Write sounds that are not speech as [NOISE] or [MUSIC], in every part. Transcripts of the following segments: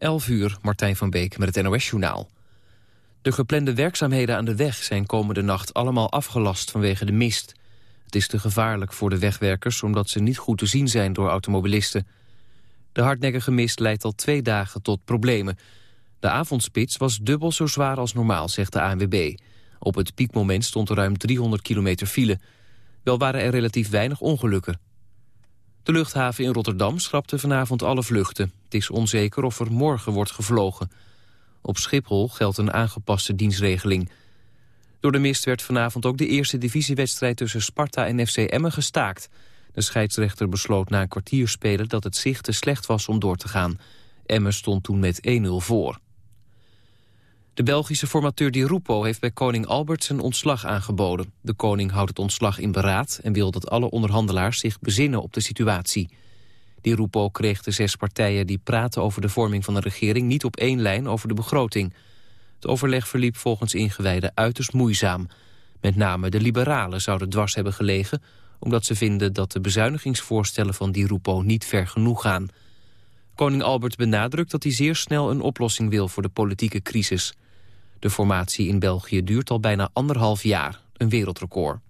11 uur, Martijn van Beek met het NOS-journaal. De geplande werkzaamheden aan de weg zijn komende nacht allemaal afgelast vanwege de mist. Het is te gevaarlijk voor de wegwerkers omdat ze niet goed te zien zijn door automobilisten. De hardnekkige mist leidt al twee dagen tot problemen. De avondspits was dubbel zo zwaar als normaal, zegt de ANWB. Op het piekmoment stond er ruim 300 kilometer file. Wel waren er relatief weinig ongelukken. De luchthaven in Rotterdam schrapte vanavond alle vluchten. Het is onzeker of er morgen wordt gevlogen. Op Schiphol geldt een aangepaste dienstregeling. Door de mist werd vanavond ook de eerste divisiewedstrijd tussen Sparta en FC Emmen gestaakt. De scheidsrechter besloot na een kwartier spelen dat het zicht te slecht was om door te gaan. Emmen stond toen met 1-0 voor. De Belgische formateur Di Rupo heeft bij koning Albert zijn ontslag aangeboden. De koning houdt het ontslag in beraad en wil dat alle onderhandelaars zich bezinnen op de situatie. Di Rupo kreeg de zes partijen die praten over de vorming van de regering niet op één lijn over de begroting. Het overleg verliep volgens ingewijden uiterst moeizaam. Met name de liberalen zouden dwars hebben gelegen omdat ze vinden dat de bezuinigingsvoorstellen van Di Rupo niet ver genoeg gaan. Koning Albert benadrukt dat hij zeer snel een oplossing wil voor de politieke crisis. De formatie in België duurt al bijna anderhalf jaar, een wereldrecord.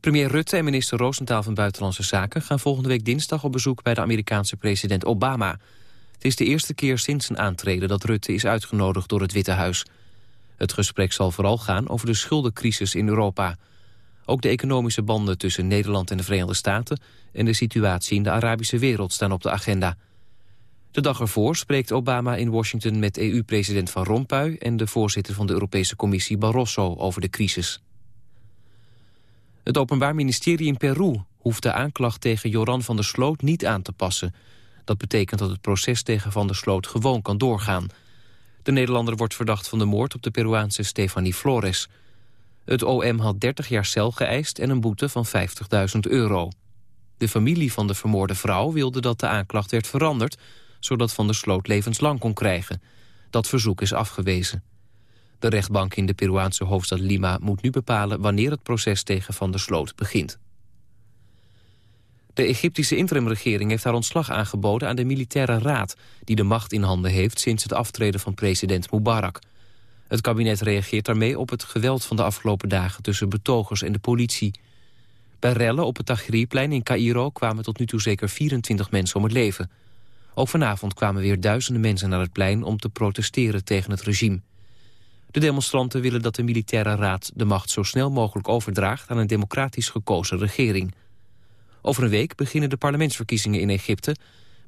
Premier Rutte en minister Roosentaal van Buitenlandse Zaken... gaan volgende week dinsdag op bezoek bij de Amerikaanse president Obama. Het is de eerste keer sinds zijn aantreden dat Rutte is uitgenodigd door het Witte Huis. Het gesprek zal vooral gaan over de schuldencrisis in Europa. Ook de economische banden tussen Nederland en de Verenigde Staten... en de situatie in de Arabische wereld staan op de agenda. De dag ervoor spreekt Obama in Washington met EU-president Van Rompuy... en de voorzitter van de Europese Commissie Barroso over de crisis. Het Openbaar Ministerie in Peru hoeft de aanklacht tegen Joran van der Sloot niet aan te passen. Dat betekent dat het proces tegen van der Sloot gewoon kan doorgaan. De Nederlander wordt verdacht van de moord op de Peruaanse Stefanie Flores. Het OM had 30 jaar cel geëist en een boete van 50.000 euro. De familie van de vermoorde vrouw wilde dat de aanklacht werd veranderd zodat Van der Sloot levenslang kon krijgen. Dat verzoek is afgewezen. De rechtbank in de Peruaanse hoofdstad Lima moet nu bepalen... wanneer het proces tegen Van der Sloot begint. De Egyptische interimregering heeft haar ontslag aangeboden aan de militaire raad... die de macht in handen heeft sinds het aftreden van president Mubarak. Het kabinet reageert daarmee op het geweld van de afgelopen dagen... tussen betogers en de politie. Bij rellen op het Tahrirplein in Cairo kwamen tot nu toe zeker 24 mensen om het leven... Ook vanavond kwamen weer duizenden mensen naar het plein om te protesteren tegen het regime. De demonstranten willen dat de militaire raad de macht zo snel mogelijk overdraagt aan een democratisch gekozen regering. Over een week beginnen de parlementsverkiezingen in Egypte,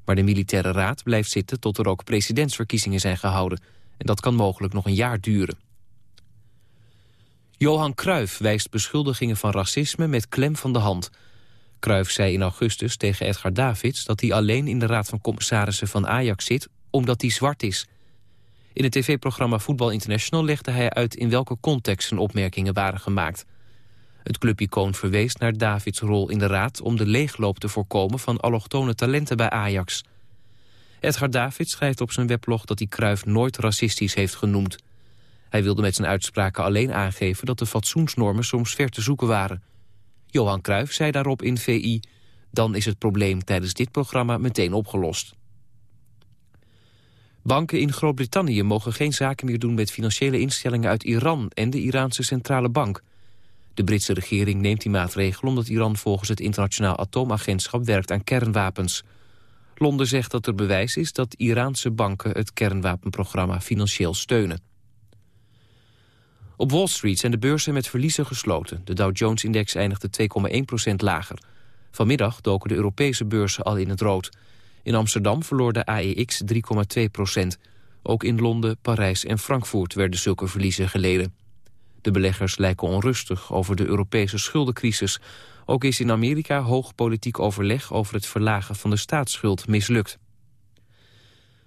maar de militaire raad blijft zitten tot er ook presidentsverkiezingen zijn gehouden. En dat kan mogelijk nog een jaar duren. Johan Cruijff wijst beschuldigingen van racisme met klem van de hand. Cruijff zei in augustus tegen Edgar Davids... dat hij alleen in de Raad van Commissarissen van Ajax zit... omdat hij zwart is. In het tv-programma Voetbal International legde hij uit... in welke context zijn opmerkingen waren gemaakt. Het clubicoon verwees naar Davids rol in de Raad... om de leegloop te voorkomen van allochtone talenten bij Ajax. Edgar Davids schrijft op zijn weblog dat hij Cruijff nooit racistisch heeft genoemd. Hij wilde met zijn uitspraken alleen aangeven... dat de fatsoensnormen soms ver te zoeken waren... Johan Cruijff zei daarop in VI... dan is het probleem tijdens dit programma meteen opgelost. Banken in Groot-Brittannië mogen geen zaken meer doen met financiële instellingen uit Iran en de Iraanse centrale bank. De Britse regering neemt die maatregel omdat Iran volgens het internationaal atoomagentschap werkt aan kernwapens. Londen zegt dat er bewijs is dat Iraanse banken het kernwapenprogramma financieel steunen. Op Wall Street zijn de beurzen met verliezen gesloten. De Dow Jones-index eindigde 2,1% lager. Vanmiddag doken de Europese beurzen al in het rood. In Amsterdam verloor de AEX 3,2% Ook in Londen, Parijs en Frankfurt werden zulke verliezen geleden. De beleggers lijken onrustig over de Europese schuldencrisis. Ook is in Amerika hoog politiek overleg over het verlagen van de staatsschuld mislukt.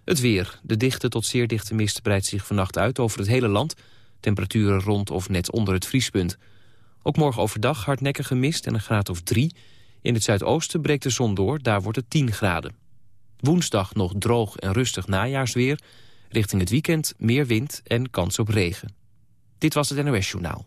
Het weer. De dichte tot zeer dichte mist breidt zich vannacht uit over het hele land... Temperaturen rond of net onder het vriespunt. Ook morgen overdag hardnekkige mist en een graad of 3. In het zuidoosten breekt de zon door, daar wordt het 10 graden. Woensdag nog droog en rustig najaarsweer. Richting het weekend meer wind en kans op regen. Dit was het NOS Journaal.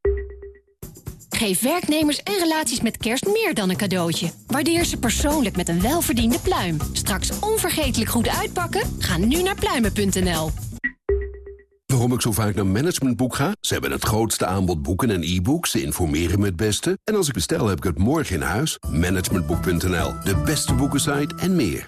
Geef werknemers en relaties met kerst meer dan een cadeautje. Waardeer ze persoonlijk met een welverdiende pluim. Straks onvergetelijk goed uitpakken? Ga nu naar pluimen.nl. Waarom ik zo vaak naar Managementboek ga? Ze hebben het grootste aanbod boeken en e-books. Ze informeren me het beste. En als ik bestel, heb ik het morgen in huis. Managementboek.nl, de beste boekensite en meer.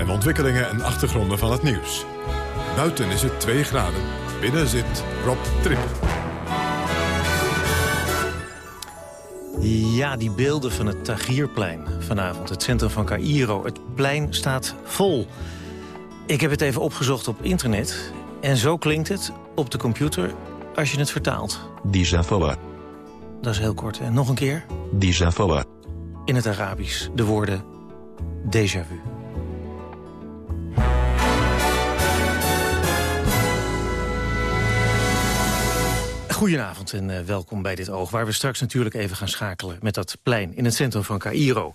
En ontwikkelingen en achtergronden van het nieuws. Buiten is het 2 graden, binnen zit Rob Trip. Ja, die beelden van het Tahrirplein vanavond, het centrum van Cairo. Het plein staat vol. Ik heb het even opgezocht op internet. En zo klinkt het op de computer als je het vertaalt. Dijavoa. Dat is heel kort. En nog een keer. Dijavoa. In het Arabisch de woorden déjà vu. Goedenavond en uh, welkom bij dit oog... waar we straks natuurlijk even gaan schakelen met dat plein... in het centrum van Cairo.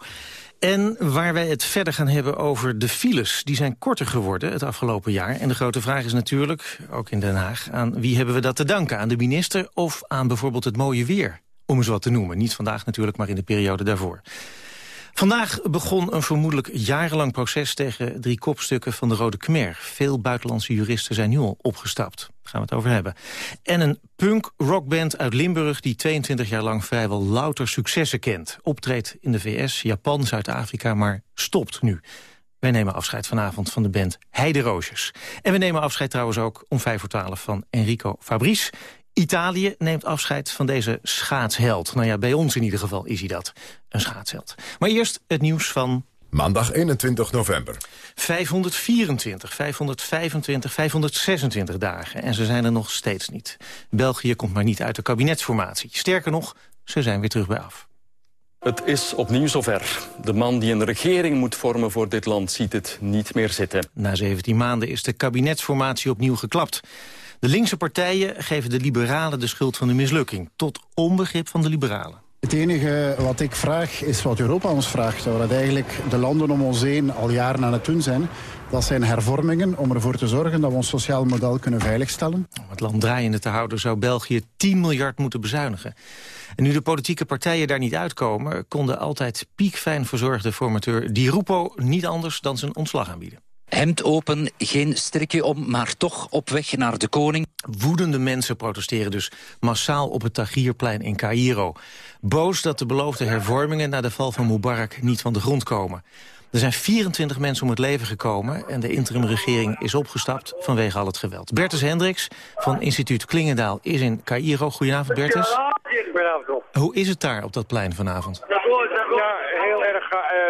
En waar wij het verder gaan hebben over de files. Die zijn korter geworden het afgelopen jaar. En de grote vraag is natuurlijk, ook in Den Haag... aan wie hebben we dat te danken? Aan de minister of aan bijvoorbeeld het mooie weer? Om eens wat te noemen. Niet vandaag natuurlijk, maar in de periode daarvoor. Vandaag begon een vermoedelijk jarenlang proces tegen drie kopstukken van de Rode Khmer. Veel buitenlandse juristen zijn nu al opgestapt. Gaan we het over hebben. En een punk-rockband uit Limburg die 22 jaar lang vrijwel louter successen kent. Optreedt in de VS, Japan, Zuid-Afrika, maar stopt nu. Wij nemen afscheid vanavond van de band Heide Roosjes. En we nemen afscheid trouwens ook om 5 voor 12 van Enrico Fabrice. Italië neemt afscheid van deze schaatsheld. Nou ja, bij ons in ieder geval is hij dat, een schaatsheld. Maar eerst het nieuws van... Maandag 21 november. 524, 525, 526 dagen. En ze zijn er nog steeds niet. België komt maar niet uit de kabinetsformatie. Sterker nog, ze zijn weer terug bij af. Het is opnieuw zover. De man die een regering moet vormen voor dit land ziet het niet meer zitten. Na 17 maanden is de kabinetsformatie opnieuw geklapt. De linkse partijen geven de liberalen de schuld van de mislukking. Tot onbegrip van de liberalen. Het enige wat ik vraag is wat Europa ons vraagt. Wat eigenlijk de landen om ons heen al jaren aan het doen zijn. Dat zijn hervormingen om ervoor te zorgen dat we ons sociaal model kunnen veiligstellen. Om het land draaiende te houden zou België 10 miljard moeten bezuinigen. En nu de politieke partijen daar niet uitkomen... kon de altijd piekfijn verzorgde formateur Di Rupo niet anders dan zijn ontslag aanbieden. Hemd open, geen strikje om, maar toch op weg naar de koning. Woedende mensen protesteren dus massaal op het Tahrirplein in Cairo. Boos dat de beloofde hervormingen na de val van Mubarak niet van de grond komen. Er zijn 24 mensen om het leven gekomen en de interimregering is opgestapt vanwege al het geweld. Bertus Hendricks van instituut Klingendaal is in Cairo. Goedenavond Bertus. Goedenavond. Hoe is het daar op dat plein vanavond? Ja,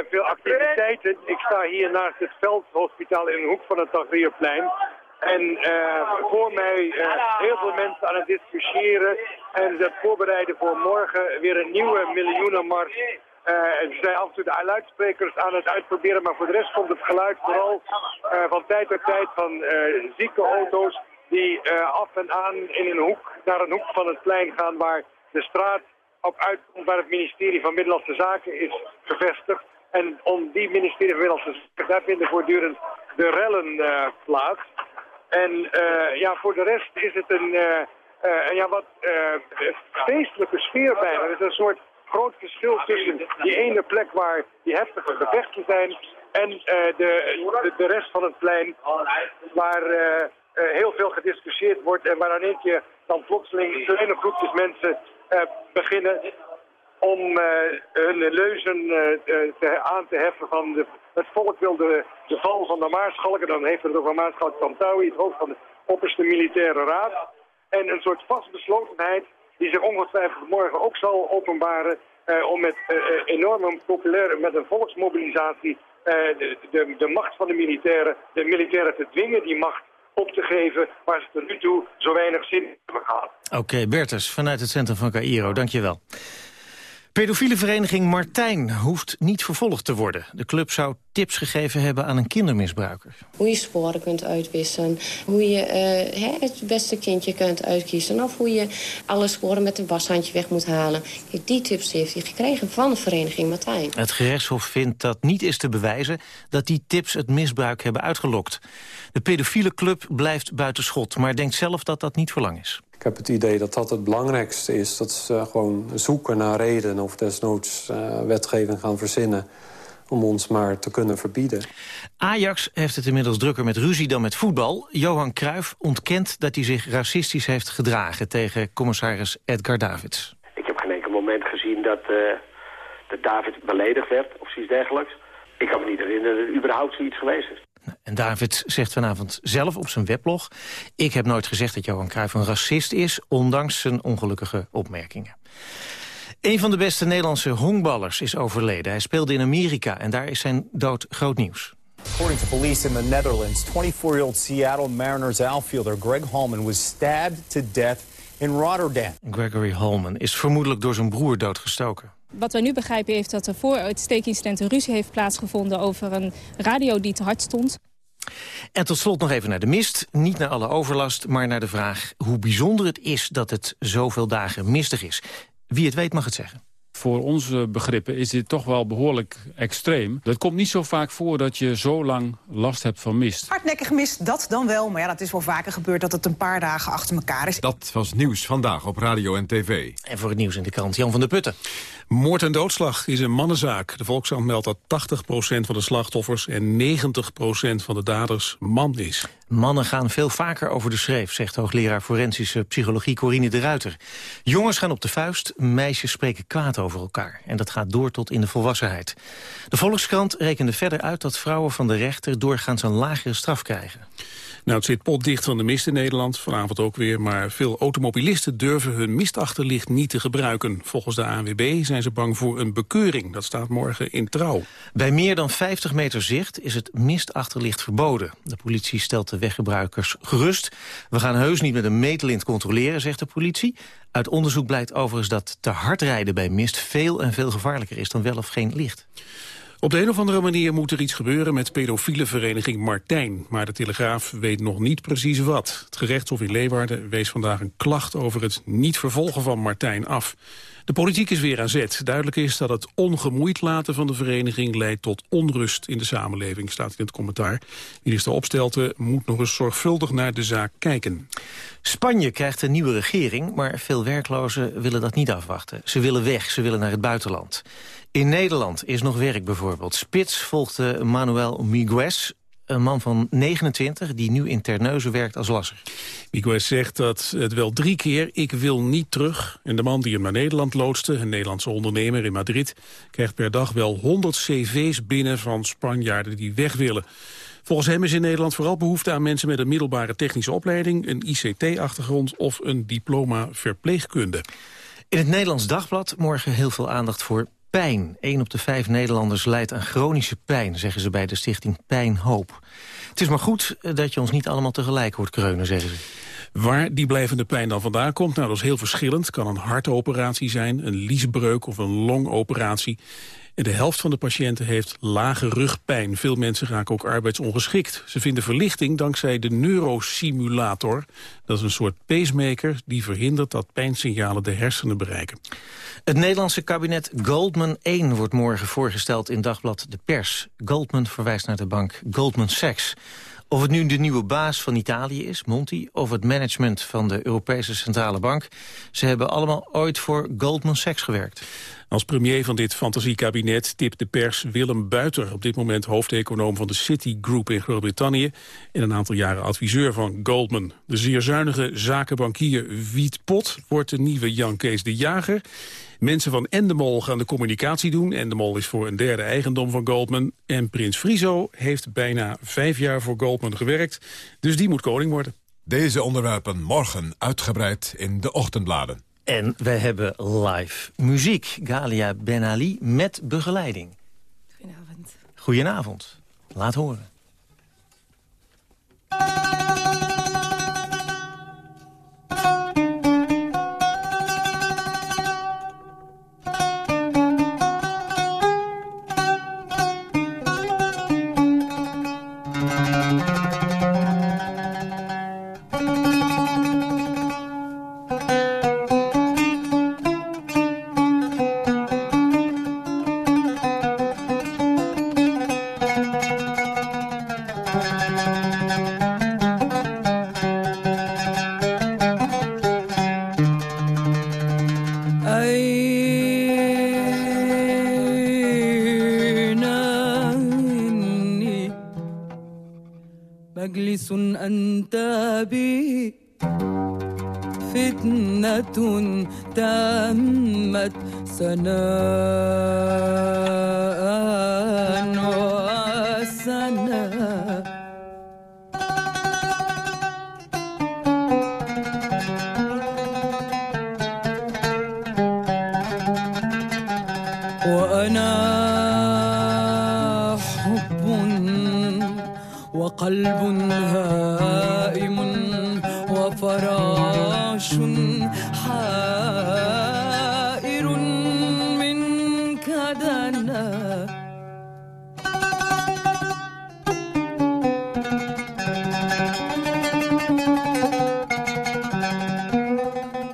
veel activiteiten. Ik sta hier naast het veldhospitaal in de hoek van het Tahrirplein. En uh, voor mij uh, heel veel mensen aan het discussiëren en het voorbereiden voor morgen weer een nieuwe miljoenenmars. Uh, ze zijn af en toe de luidsprekers aan het uitproberen, maar voor de rest komt het geluid vooral van tijd tot tijd van zieke auto's die af en aan in een hoek, naar een hoek van het plein gaan waar de straat op uitkomt waar het ministerie van Middellandse Zaken is gevestigd. En om die ministerie van Middellandse Zaken, daar vinden voortdurend de rellen uh, plaats. En uh, ja, voor de rest is het een, uh, ja, wat feestelijke sfeer bijna. Het is een soort groot verschil tussen die ene plek waar die heftige gevechten zijn En de, de, rest van het plein waar heel veel gediscussieerd wordt en waar dan je dan plotseling kleine groepjes mensen beginnen om hun leuzen te, aan te heffen van de, het volk wil de, de val van de Maarschalk. En dan heeft het over Maarschalk Tantawi, het hoofd van de opperste militaire raad. En een soort vastbeslotenheid die zich ongetwijfeld morgen ook zal openbaren... Om met uh, enorme populaire, met een volksmobilisatie... De, de, de, macht van de militairen, de militairen te dwingen die macht op te geven... waar ze tot nu toe zo weinig zin in hebben gehad. Oké, Bertus, vanuit het centrum van Cairo, dankjewel. Pedofiele vereniging Martijn hoeft niet vervolgd te worden. De club zou tips gegeven hebben aan een kindermisbruiker. Hoe je sporen kunt uitwissen, hoe je uh, het beste kindje kunt uitkiezen... of hoe je alle sporen met een washandje weg moet halen. Die tips heeft hij gekregen van de vereniging Martijn. Het gerechtshof vindt dat niet is te bewijzen... dat die tips het misbruik hebben uitgelokt. De pedofiele club blijft buiten schot, maar denkt zelf dat dat niet voor lang is. Ik heb het idee dat dat het belangrijkste is. Dat ze gewoon zoeken naar reden of desnoods uh, wetgeving gaan verzinnen om ons maar te kunnen verbieden. Ajax heeft het inmiddels drukker met ruzie dan met voetbal. Johan Cruijff ontkent dat hij zich racistisch heeft gedragen... tegen commissaris Edgar Davids. Ik heb geen enkel moment gezien dat, uh, dat David beledigd werd of zoiets dergelijks. Ik kan me niet herinneren dat er überhaupt zoiets geweest is. En David zegt vanavond zelf op zijn weblog... ik heb nooit gezegd dat Johan Cruijff een racist is... ondanks zijn ongelukkige opmerkingen. Een van de beste Nederlandse honkballers is overleden. Hij speelde in Amerika en daar is zijn dood groot nieuws. According to police in the Netherlands, 24-year-old Seattle Mariners outfielder Greg Holman was stabbed to death in Rotterdam. Gregory Holman is vermoedelijk door zijn broer doodgestoken. Wat wij nu begrijpen heeft dat er voor het steekincident een ruzie heeft plaatsgevonden over een radio die te hard stond. En tot slot nog even naar de mist. Niet naar alle overlast, maar naar de vraag hoe bijzonder het is dat het zoveel dagen mistig is. Wie het weet mag het zeggen. Voor onze begrippen is dit toch wel behoorlijk extreem. Het komt niet zo vaak voor dat je zo lang last hebt van mist. Hardnekkig mist, dat dan wel. Maar ja, dat is wel vaker gebeurd dat het een paar dagen achter elkaar is. Dat was nieuws vandaag op radio en tv. En voor het nieuws in de krant Jan van der Putten. Moord en doodslag is een mannenzaak. De Volkskrant meldt dat 80% van de slachtoffers en 90% van de daders man is. Mannen gaan veel vaker over de schreef, zegt hoogleraar forensische psychologie Corine de Ruiter. Jongens gaan op de vuist, meisjes spreken kwaad over elkaar. En dat gaat door tot in de volwassenheid. De Volkskrant rekende verder uit dat vrouwen van de rechter doorgaans een lagere straf krijgen. Nou, het zit potdicht van de mist in Nederland, vanavond ook weer... maar veel automobilisten durven hun mistachterlicht niet te gebruiken. Volgens de ANWB zijn ze bang voor een bekeuring. Dat staat morgen in trouw. Bij meer dan 50 meter zicht is het mistachterlicht verboden. De politie stelt de weggebruikers gerust. We gaan heus niet met een meetlint controleren, zegt de politie. Uit onderzoek blijkt overigens dat te hard rijden bij mist... veel en veel gevaarlijker is dan wel of geen licht. Op de een of andere manier moet er iets gebeuren met pedofiele vereniging Martijn. Maar de Telegraaf weet nog niet precies wat. Het gerechtshof in Leeuwarden wees vandaag een klacht over het niet vervolgen van Martijn af. De politiek is weer aan zet. Duidelijk is dat het ongemoeid laten van de vereniging leidt tot onrust in de samenleving, staat in het commentaar. Minister Opstelten moet nog eens zorgvuldig naar de zaak kijken. Spanje krijgt een nieuwe regering, maar veel werklozen willen dat niet afwachten. Ze willen weg, ze willen naar het buitenland. In Nederland is nog werk bijvoorbeeld. Spits volgde Manuel Miguez, een man van 29 die nu in Terneuzen werkt als lasser. Miguez zegt dat het wel drie keer ik wil niet terug. En de man die hem naar Nederland loodste, een Nederlandse ondernemer in Madrid... krijgt per dag wel 100 cv's binnen van Spanjaarden die weg willen. Volgens hem is in Nederland vooral behoefte aan mensen met een middelbare technische opleiding... een ICT-achtergrond of een diploma verpleegkunde. In het Nederlands Dagblad morgen heel veel aandacht voor pijn. Een op de vijf Nederlanders lijdt aan chronische pijn, zeggen ze bij de stichting Pijnhoop. Het is maar goed dat je ons niet allemaal tegelijk hoort kreunen, zeggen ze. Waar die blijvende pijn dan vandaan komt, nou, dat is heel verschillend. Het kan een hartoperatie zijn, een liesbreuk of een longoperatie. De helft van de patiënten heeft lage rugpijn. Veel mensen raken ook arbeidsongeschikt. Ze vinden verlichting dankzij de neurosimulator. Dat is een soort pacemaker die verhindert dat pijnsignalen de hersenen bereiken. Het Nederlandse kabinet Goldman 1 wordt morgen voorgesteld in dagblad De Pers. Goldman verwijst naar de bank Goldman Sachs. Of het nu de nieuwe baas van Italië is, Monti... of het management van de Europese Centrale Bank... ze hebben allemaal ooit voor Goldman Sachs gewerkt. Als premier van dit fantasiekabinet tipt de pers Willem Buiter... op dit moment hoofdeconoom van de Citigroup in Groot-Brittannië... en een aantal jaren adviseur van Goldman. De zeer zuinige zakenbankier Wiet Pot wordt de nieuwe Jan Kees de Jager... Mensen van Endemol gaan de communicatie doen. Endemol is voor een derde eigendom van Goldman. En Prins Friso heeft bijna vijf jaar voor Goldman gewerkt. Dus die moet koning worden. Deze onderwerpen morgen uitgebreid in de ochtendbladen. En wij hebben live muziek. Galia Ben Ali met begeleiding. Goedenavond. Goedenavond. Laat horen.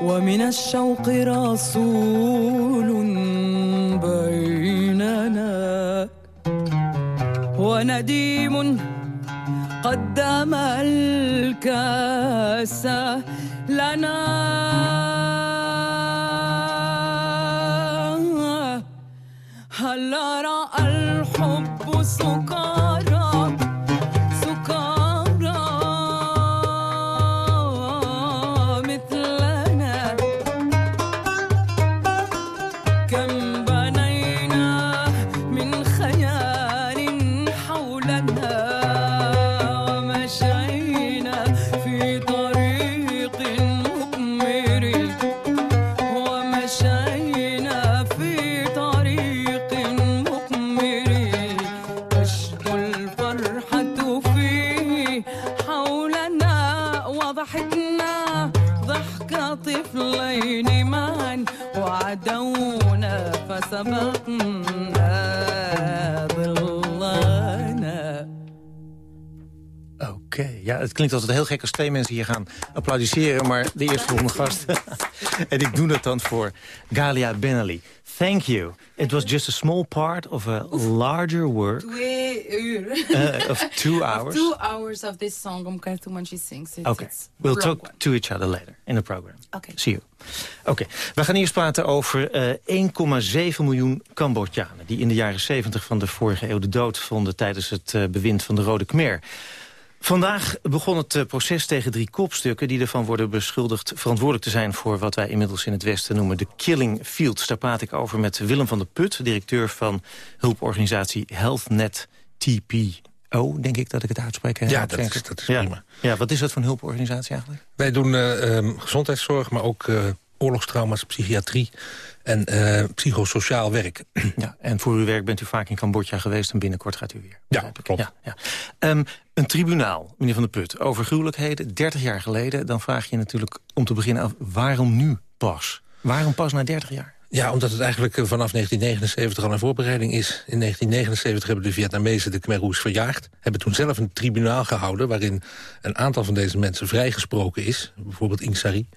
ومن الشوق رسول بيننا ونديم قدم الكاس لنا. Het klinkt altijd heel gek als twee mensen hier gaan applaudisseren... maar de eerstvolgende gast. [LAUGHS] en ik doe dat dan voor Galia Benali. Thank you. It was just a small part of a larger work Twee uur. uh, of two hours. Two hours of this song om Khartoum when she sings it. Okay, we'll talk one. to each other later in the program. Okay. See you. Oké, we gaan eerst praten over eh 1,7 miljoen Cambodjanen... die in de jaren 70 van de vorige eeuw de dood vonden... tijdens het eh, bewind van de Rode Khmer. Vandaag begon het eh, proces tegen drie kopstukken... die ervan worden beschuldigd verantwoordelijk te zijn... voor wat wij inmiddels in het Westen noemen de Killing Fields. Daar praat ik over met Willem van der Put... directeur van hulporganisatie HealthNet TPO, denk ik dat ik het uitspreek. hè? Ja, dat is- ik. dat is ja. prima. Ja, wat is dat voor een hulporganisatie eigenlijk? Wij doen eh, ehm, gezondheidszorg, maar ook eh, oorlogstrauma's, psychiatrie en eh, psychosociaal werk. [CLEARS THROAT] Ja, en voor uw werk bent u vaak in Cambodja geweest en binnenkort gaat u weer. Ja, klopt. Ja, ja. Ehm, een tribunaal, meneer Van der Put, over gruwelijkheden, 30 jaar geleden. Dan vraag je natuurlijk om te beginnen af, waarom nu pas? Waarom pas na 30 jaar? Ja, omdat het eigenlijk eh, vanaf 1979 al een voorbereiding is. In 1979 hebben de Vietnamezen de Khmer Rouge verjaagd. Hebben toen zelf een tribunaal gehouden... waarin een aantal van deze mensen vrijgesproken is. Bijvoorbeeld Ing Sari.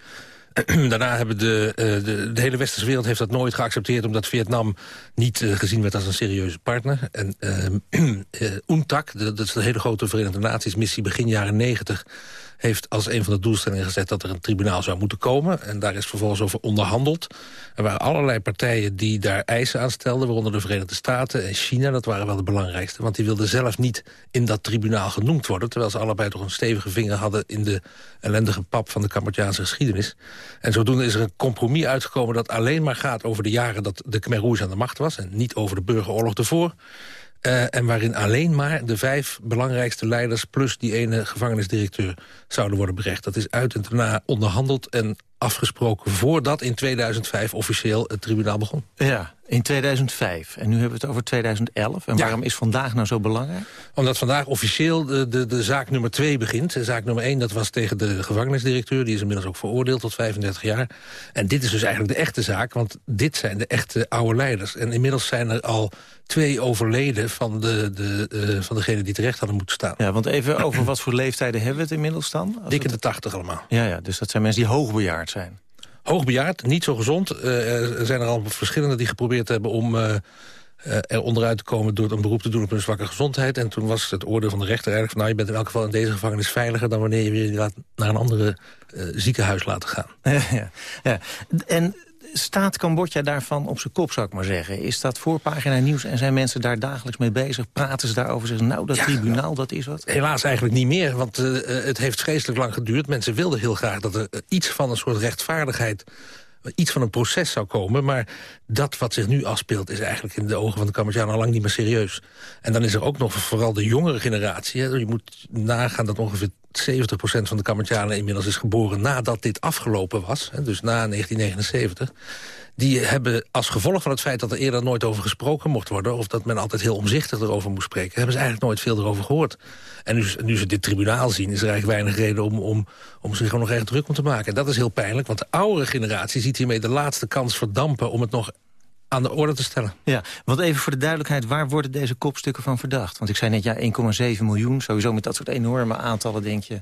[CLEARS THROAT] Daarna hebben de, eh, de, de hele westerse wereld heeft dat nooit geaccepteerd... omdat Vietnam niet eh, gezien werd als een serieuze partner. En eh, [CLEARS THROAT] eh, UNTAC, dat is de hele grote Verenigde Naties missie begin jaren 90... heeft als een van de doelstellingen gezet... dat er een tribunaal zou moeten komen. En daar is vervolgens over onderhandeld. Er waren allerlei partijen die daar eisen aan stelden... waaronder de Verenigde Staten en China. Dat waren wel de belangrijkste. Want die wilden zelf niet in dat tribunaal genoemd worden... terwijl ze allebei toch een stevige vinger hadden... in de ellendige pap van de Cambodjaanse geschiedenis. En zodoende is er een compromis uitgekomen... dat alleen maar gaat over de jaren dat de Khmer Rouge aan de macht was... en niet over de burgeroorlog ervoor... Uh, en waarin alleen maar de vijf belangrijkste leiders... plus die ene gevangenisdirecteur zouden worden berecht. Dat is uit en daarna onderhandeld en afgesproken... voordat in 2005 officieel het tribunaal begon. Ja, in 2005. En nu hebben we het over 2011. En waarom is vandaag nou zo belangrijk? Omdat vandaag officieel de, de, de zaak nummer 2 begint. Zaak nummer 1, dat was tegen de gevangenisdirecteur. Die is inmiddels ook veroordeeld tot 35 jaar. En dit is dus eigenlijk de echte zaak. Want dit zijn de echte oude leiders. En inmiddels zijn er al twee overleden van, de, de, uh, van degene die terecht hadden moeten staan. Ja, want even over wat voor leeftijden hebben we het inmiddels dan? Dikke de 80 allemaal. Ja, ja, dus dat zijn mensen die hoogbejaard zijn. Hoogbejaard, niet zo gezond. Uh, er zijn er al verschillende die geprobeerd hebben om... Uh, er onderuit te komen door een beroep te doen op hun zwakke gezondheid. En toen was het oordeel van de rechter eigenlijk van... nou, je bent in elk geval in deze gevangenis veiliger... dan wanneer je weer naar een andere ziekenhuis laten gaan. [LAUGHS] Ja, ja. En staat Cambodja daarvan op zijn kop, zou ik maar zeggen? Is dat voorpagina nieuws en zijn mensen daar dagelijks mee bezig? Praten ze daarover? Zeggen nou, dat tribunaal, dat is wat? Helaas eigenlijk niet meer, want uh, het heeft vreselijk lang geduurd. Mensen wilden heel graag dat er iets van een soort rechtvaardigheid iets van een proces zou komen. Maar dat wat zich nu afspeelt is eigenlijk in de ogen van de Cambodjanen al lang niet meer serieus. En dan is er ook nog vooral de jongere generatie. Hè. Je moet nagaan dat ongeveer 70% van de Cambodjanen inmiddels is geboren nadat dit afgelopen was. Hè, dus na 1979 die hebben als gevolg van het feit dat er eerder nooit over gesproken mocht worden... of dat men altijd heel omzichtig erover moest spreken... hebben ze eigenlijk nooit veel erover gehoord. En nu, nu ze dit tribunaal zien, is er eigenlijk weinig reden om, om, om zich er nog echt druk om te maken. En dat is heel pijnlijk, want de oudere generatie ziet hiermee de laatste kans verdampen... om het nog aan de orde te stellen. Ja, want even voor de duidelijkheid, waar worden deze kopstukken van verdacht? Want ik zei net, ja, 1,7 miljoen, sowieso met dat soort enorme aantallen denk je...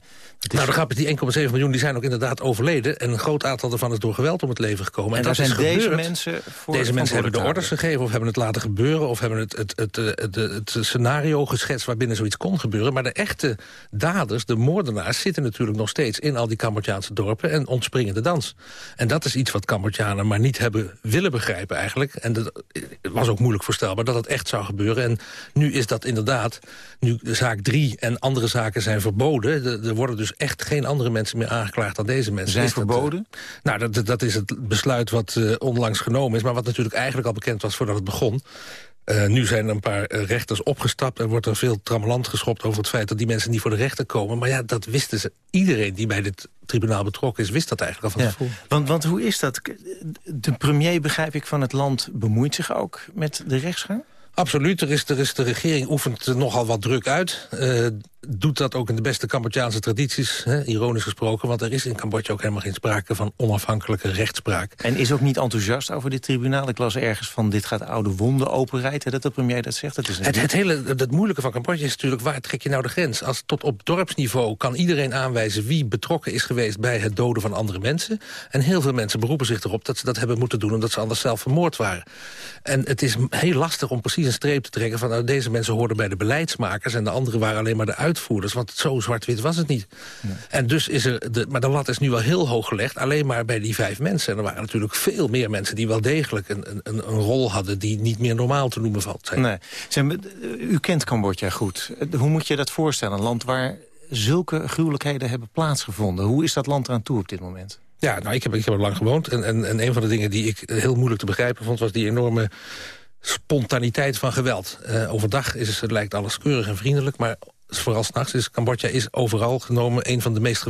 Nou, de grap is, die 1,7 miljoen die zijn ook inderdaad overleden... en een groot aantal daarvan is door geweld om het leven gekomen. En, en daar zijn deze gebeurd. mensen voor Deze mensen hebben de orders gegeven of hebben het laten gebeuren... of hebben het, het, het, het, het, scenario geschetst waarbinnen zoiets kon gebeuren. Maar de echte daders, de moordenaars, zitten natuurlijk nog steeds... in al die Cambodjaanse dorpen en ontspringen de dans. En dat is iets wat Cambodjanen maar niet hebben willen begrijpen eigenlijk... En dat was ook moeilijk voorstelbaar dat het echt zou gebeuren. En nu is dat inderdaad, nu zaak drie en andere zaken zijn verboden. Er worden dus echt geen andere mensen meer aangeklaagd dan deze mensen. Zijn is verboden? Dat, uh, nou, dat, dat is het besluit wat uh, onlangs genomen is. Maar wat natuurlijk eigenlijk al bekend was voordat het begon. Uh, nu zijn er een paar uh, rechters opgestapt en wordt er veel trammeland geschopt over het feit dat die mensen niet voor de rechter komen. Maar ja, dat wisten ze. Iedereen die bij dit tribunaal betrokken is, wist dat eigenlijk al van ja, tevoren. Want, want hoe is dat? De premier, begrijp ik, van het land bemoeit zich ook met de rechtsgang? Absoluut. Er is, er is, de regering oefent nogal wat druk uit. Uh, doet dat ook in de beste Cambodjaanse tradities, hè, ironisch gesproken. Want er is in Cambodja ook helemaal geen sprake van onafhankelijke rechtspraak. En is ook niet enthousiast over dit tribunaal? Ik las ergens van dit gaat oude wonden openrijden, dat de premier dat zegt. Dat is het, het, hele, het moeilijke van Cambodja is natuurlijk, waar trek je nou de grens? Als tot op dorpsniveau kan iedereen aanwijzen wie betrokken is geweest bij het doden van andere mensen. En heel veel mensen beroepen zich erop dat ze dat hebben moeten doen omdat ze anders zelf vermoord waren. En het is heel lastig om precies een streep te trekken van nou, deze mensen hoorden bij de beleidsmakers en de anderen waren alleen maar de uitvoerders. Want zo zwart-wit was het niet. En dus is er, de, maar de lat is nu wel heel hoog gelegd, alleen maar bij die vijf mensen. En er waren natuurlijk veel meer mensen die wel degelijk een, een, een rol hadden die niet meer normaal te noemen valt. Zijn. Nee. Zeg, u kent Cambodja goed. Hoe moet je dat voorstellen? Een land waar zulke gruwelijkheden hebben plaatsgevonden. Hoe is dat land eraan toe op dit moment? Ja, nou, ik heb, ik heb er lang gewoond. En, en, en een van de dingen die ik heel moeilijk te begrijpen vond... was die enorme spontaniteit van geweld. Uh, overdag is het, lijkt alles keurig en vriendelijk... maar vooral s'nachts is Cambodja is overal genomen... een van de meest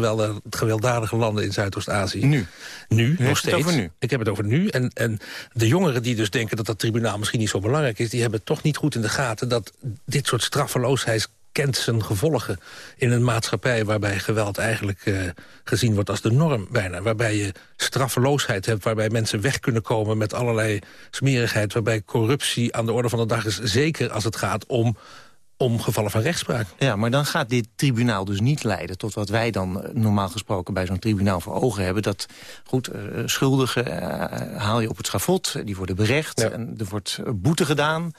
gewelddadige landen in Zuidoost-Azië. Nu? Nu, nog steeds. Het over nu? Ik heb het over nu. En, en de jongeren die dus denken dat dat tribunaal misschien niet zo belangrijk is... die hebben toch niet goed in de gaten dat dit soort straffeloosheid kent zijn gevolgen in een maatschappij... waarbij geweld eigenlijk uh, gezien wordt als de norm bijna. Waarbij je straffeloosheid hebt, waarbij mensen weg kunnen komen... met allerlei smerigheid, waarbij corruptie aan de orde van de dag is... zeker als het gaat om om gevallen van rechtspraak. Ja, maar dan gaat dit tribunaal dus niet leiden tot wat wij dan normaal gesproken bij zo'n tribunaal voor ogen hebben. Dat, goed, uh, schuldigen uh, haal je op het schafot, die worden berecht, ja. en er wordt boete gedaan.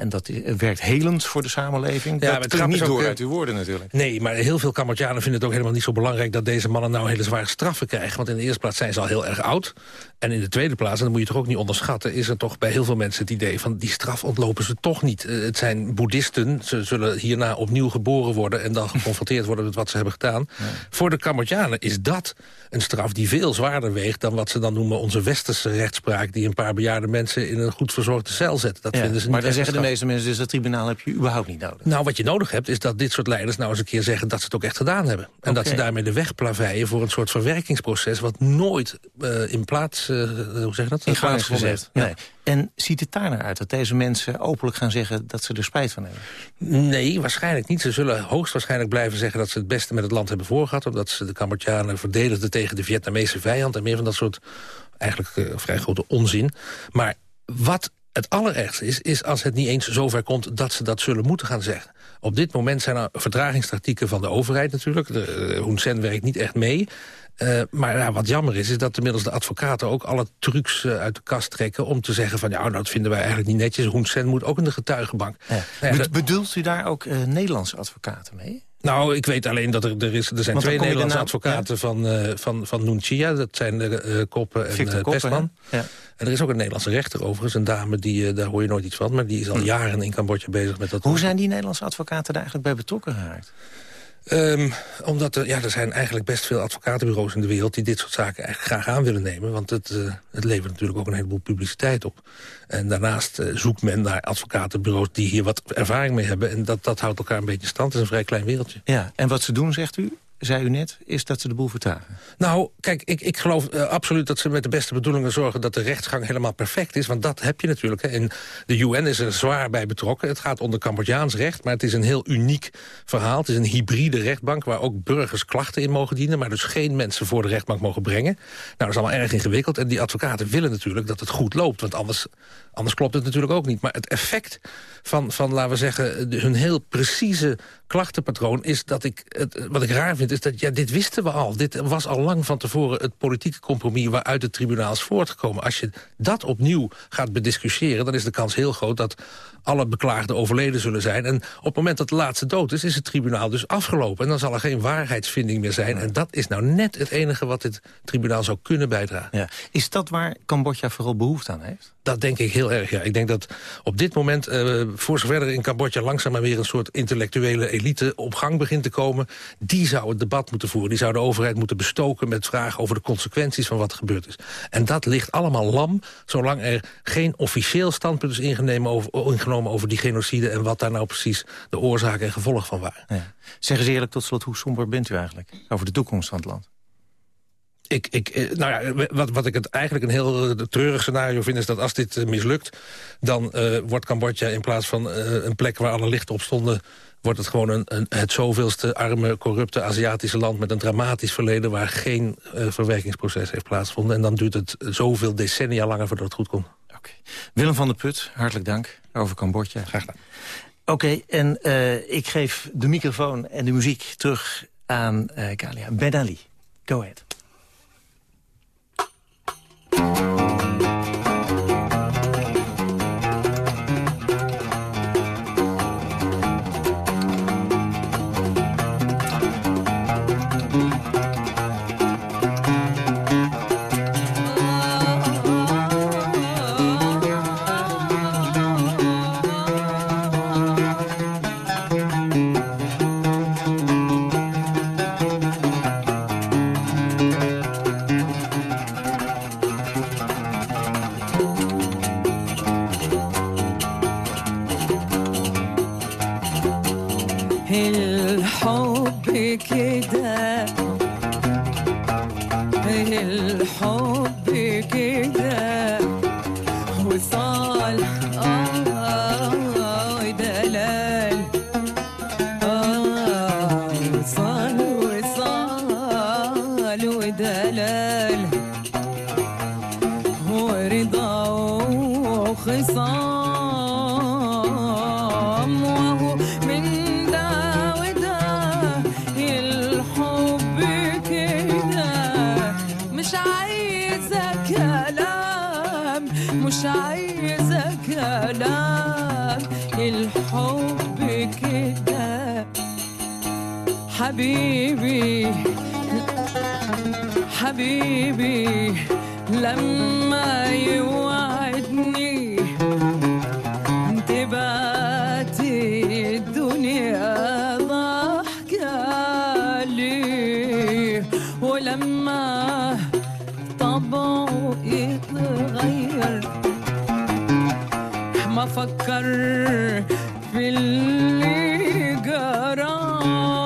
En dat werkt helend voor de samenleving. Ja, dat het grap niet ook, door eh, uit uw woorden natuurlijk. Nee, maar heel veel Cambodjanen vinden het ook helemaal niet zo belangrijk... dat deze mannen nou hele zware straffen krijgen. Want in de eerste plaats zijn ze al heel erg oud. En in de tweede plaats, en dat moet je toch ook niet onderschatten... is er toch bij heel veel mensen het idee van die straf ontlopen ze toch niet. Eh, het zijn boeddhisten, ze zullen hierna opnieuw geboren worden... en dan [LAUGHS] geconfronteerd worden met wat ze hebben gedaan. Voor de Cambodjanen is dat een straf die veel zwaarder weegt... dan wat ze dan noemen onze westerse rechtspraak... die een paar bejaarde mensen in een goed verzorgde cel zet. Dat Ja, vinden ze niet maar dan zeggen de meeste mensen... dus dat tribunaal heb je überhaupt niet nodig. Nou, wat je nodig hebt, is dat dit soort leiders nou eens een keer zeggen... dat ze het ook echt gedaan hebben. En dat ze daarmee de weg plaveien voor een soort verwerkingsproces... wat nooit eh, in plaats, eh, hoe zeg je dat? In Plaatsgevonden gezet. Nee. En ziet het daar naar uit dat deze mensen openlijk gaan zeggen... dat ze er spijt van hebben? Nee, waarschijnlijk niet. Ze zullen hoogstwaarschijnlijk blijven zeggen dat ze het beste met het land hebben voorgehad. Omdat ze de Cambodjanen verdedigden tegen de Vietnamese vijand. En meer van dat soort eigenlijk eh, vrij grote onzin. Maar wat het allerergste is, is als het niet eens zover komt dat ze dat zullen moeten gaan zeggen. Op dit moment zijn er vertragingstactieken van de overheid natuurlijk. De, eh, Hun Sen werkt niet echt mee. Eh, maar ja, wat jammer is, is dat inmiddels de advocaten ook alle trucs eh, uit de kast trekken... om te zeggen van, ja, nou, dat vinden wij eigenlijk niet netjes. Hun Sen moet ook in de getuigenbank. Nou ja, dat- Bedoelt u daar ook Nederlandse advocaten mee? Nou, ik weet alleen dat er, er, is, er zijn twee Nederlandse advocaten van, eh van, van Noen Chia. Dat zijn de eh, Koppen en Victor eh, Koppen, Pestman. hè? Ja. En er is ook een Nederlandse rechter overigens. Een dame, die, daar hoor je nooit iets van. Maar die is al jaren in Cambodja bezig met dat. Hm. Hoe zijn die Nederlandse advocaten daar eigenlijk bij betrokken geraakt? Ehm, omdat er, ja, er zijn eigenlijk best veel advocatenbureaus in de wereld... die dit soort zaken eigenlijk graag aan willen nemen. Want het, eh, het levert natuurlijk ook een heleboel publiciteit op. En daarnaast eh, zoekt men naar advocatenbureaus die hier wat ervaring mee hebben. En dat, dat houdt elkaar een beetje stand. Het is een vrij klein wereldje. Ja, en wat ze doen, zegt u, zei u net, is dat ze de boel vertragen. Nou, kijk, ik, ik geloof eh, absoluut dat ze met de beste bedoelingen zorgen... dat de rechtsgang helemaal perfect is, want dat heb je natuurlijk. Hè. In de UN is er zwaar bij betrokken. Het gaat onder Cambodjaans recht, maar het is een heel uniek verhaal. Het is een hybride rechtbank waar ook burgers klachten in mogen dienen... maar dus geen mensen voor de rechtbank mogen brengen. Nou, dat is allemaal erg ingewikkeld. En die advocaten willen natuurlijk dat het goed loopt, want anders, anders klopt het natuurlijk ook niet. Maar het effect van, van laten we zeggen, hun heel precieze klachtenpatroon... is dat ik, het, wat ik raar vind, is dat ja, dit wisten we al. Dit was al lang van tevoren het politieke compromis... waaruit het tribunaal is voortgekomen. Als je dat opnieuw gaat bediscussiëren... dan is de kans heel groot dat alle beklaagden overleden zullen zijn. En op het moment dat de laatste dood is, is het tribunaal dus afgelopen. En dan zal er geen waarheidsvinding meer zijn. En dat is nou net het enige wat het tribunaal zou kunnen bijdragen. Ja. Is dat waar Cambodja vooral behoefte aan heeft? Dat denk ik heel erg, ja. Ik denk dat op dit moment, eh, voor zover er in Cambodja... langzaam maar weer een soort intellectuele elite op gang begint te komen... die zou het debat moeten voeren. Die zou de overheid moeten bestoken met vragen over de consequenties van wat er gebeurd is. En dat ligt allemaal lam, zolang er geen officieel standpunt is ingenomen over, ingenomen over die genocide... en wat daar nou precies de oorzaken en gevolgen van waren. Ja. Zeg eens eerlijk tot slot, hoe somber bent u eigenlijk over de toekomst van het land? Ik, ik, eh, nou ja, wat, wat ik het eigenlijk een heel eh, treurig scenario vind... is dat als dit eh, mislukt, dan wordt Cambodja in plaats van een plek waar alle lichten op stonden... wordt het gewoon een, een, het zoveelste arme, corrupte Aziatische land... met een dramatisch verleden waar geen verwerkingsproces heeft plaatsgevonden. En dan duurt het zoveel decennia langer voordat het goed komt. Willem van der Put, hartelijk dank over Cambodja. Graag gedaan. Oké, en eh, ik geef de microfoon en de muziek terug aan eh Galia Ben Ali. Go ahead. حبيبي حبيبي لما يوعدني تبات الدنيا ضحكة لي ولما طبعه يتغير ما فكر في اللي جرالي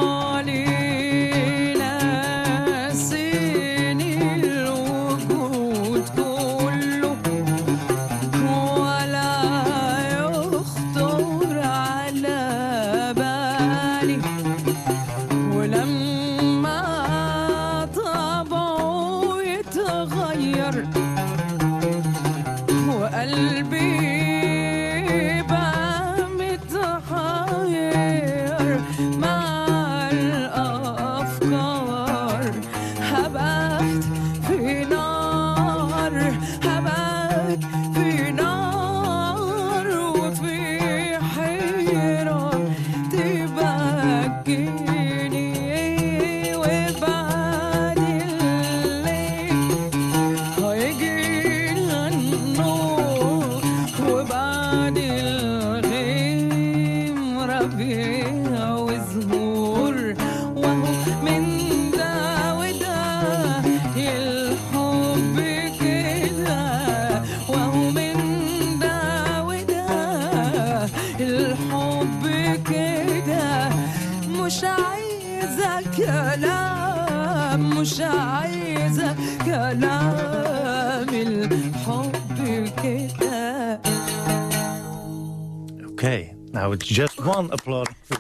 Okay, now it's just one applaud. [LAUGHS]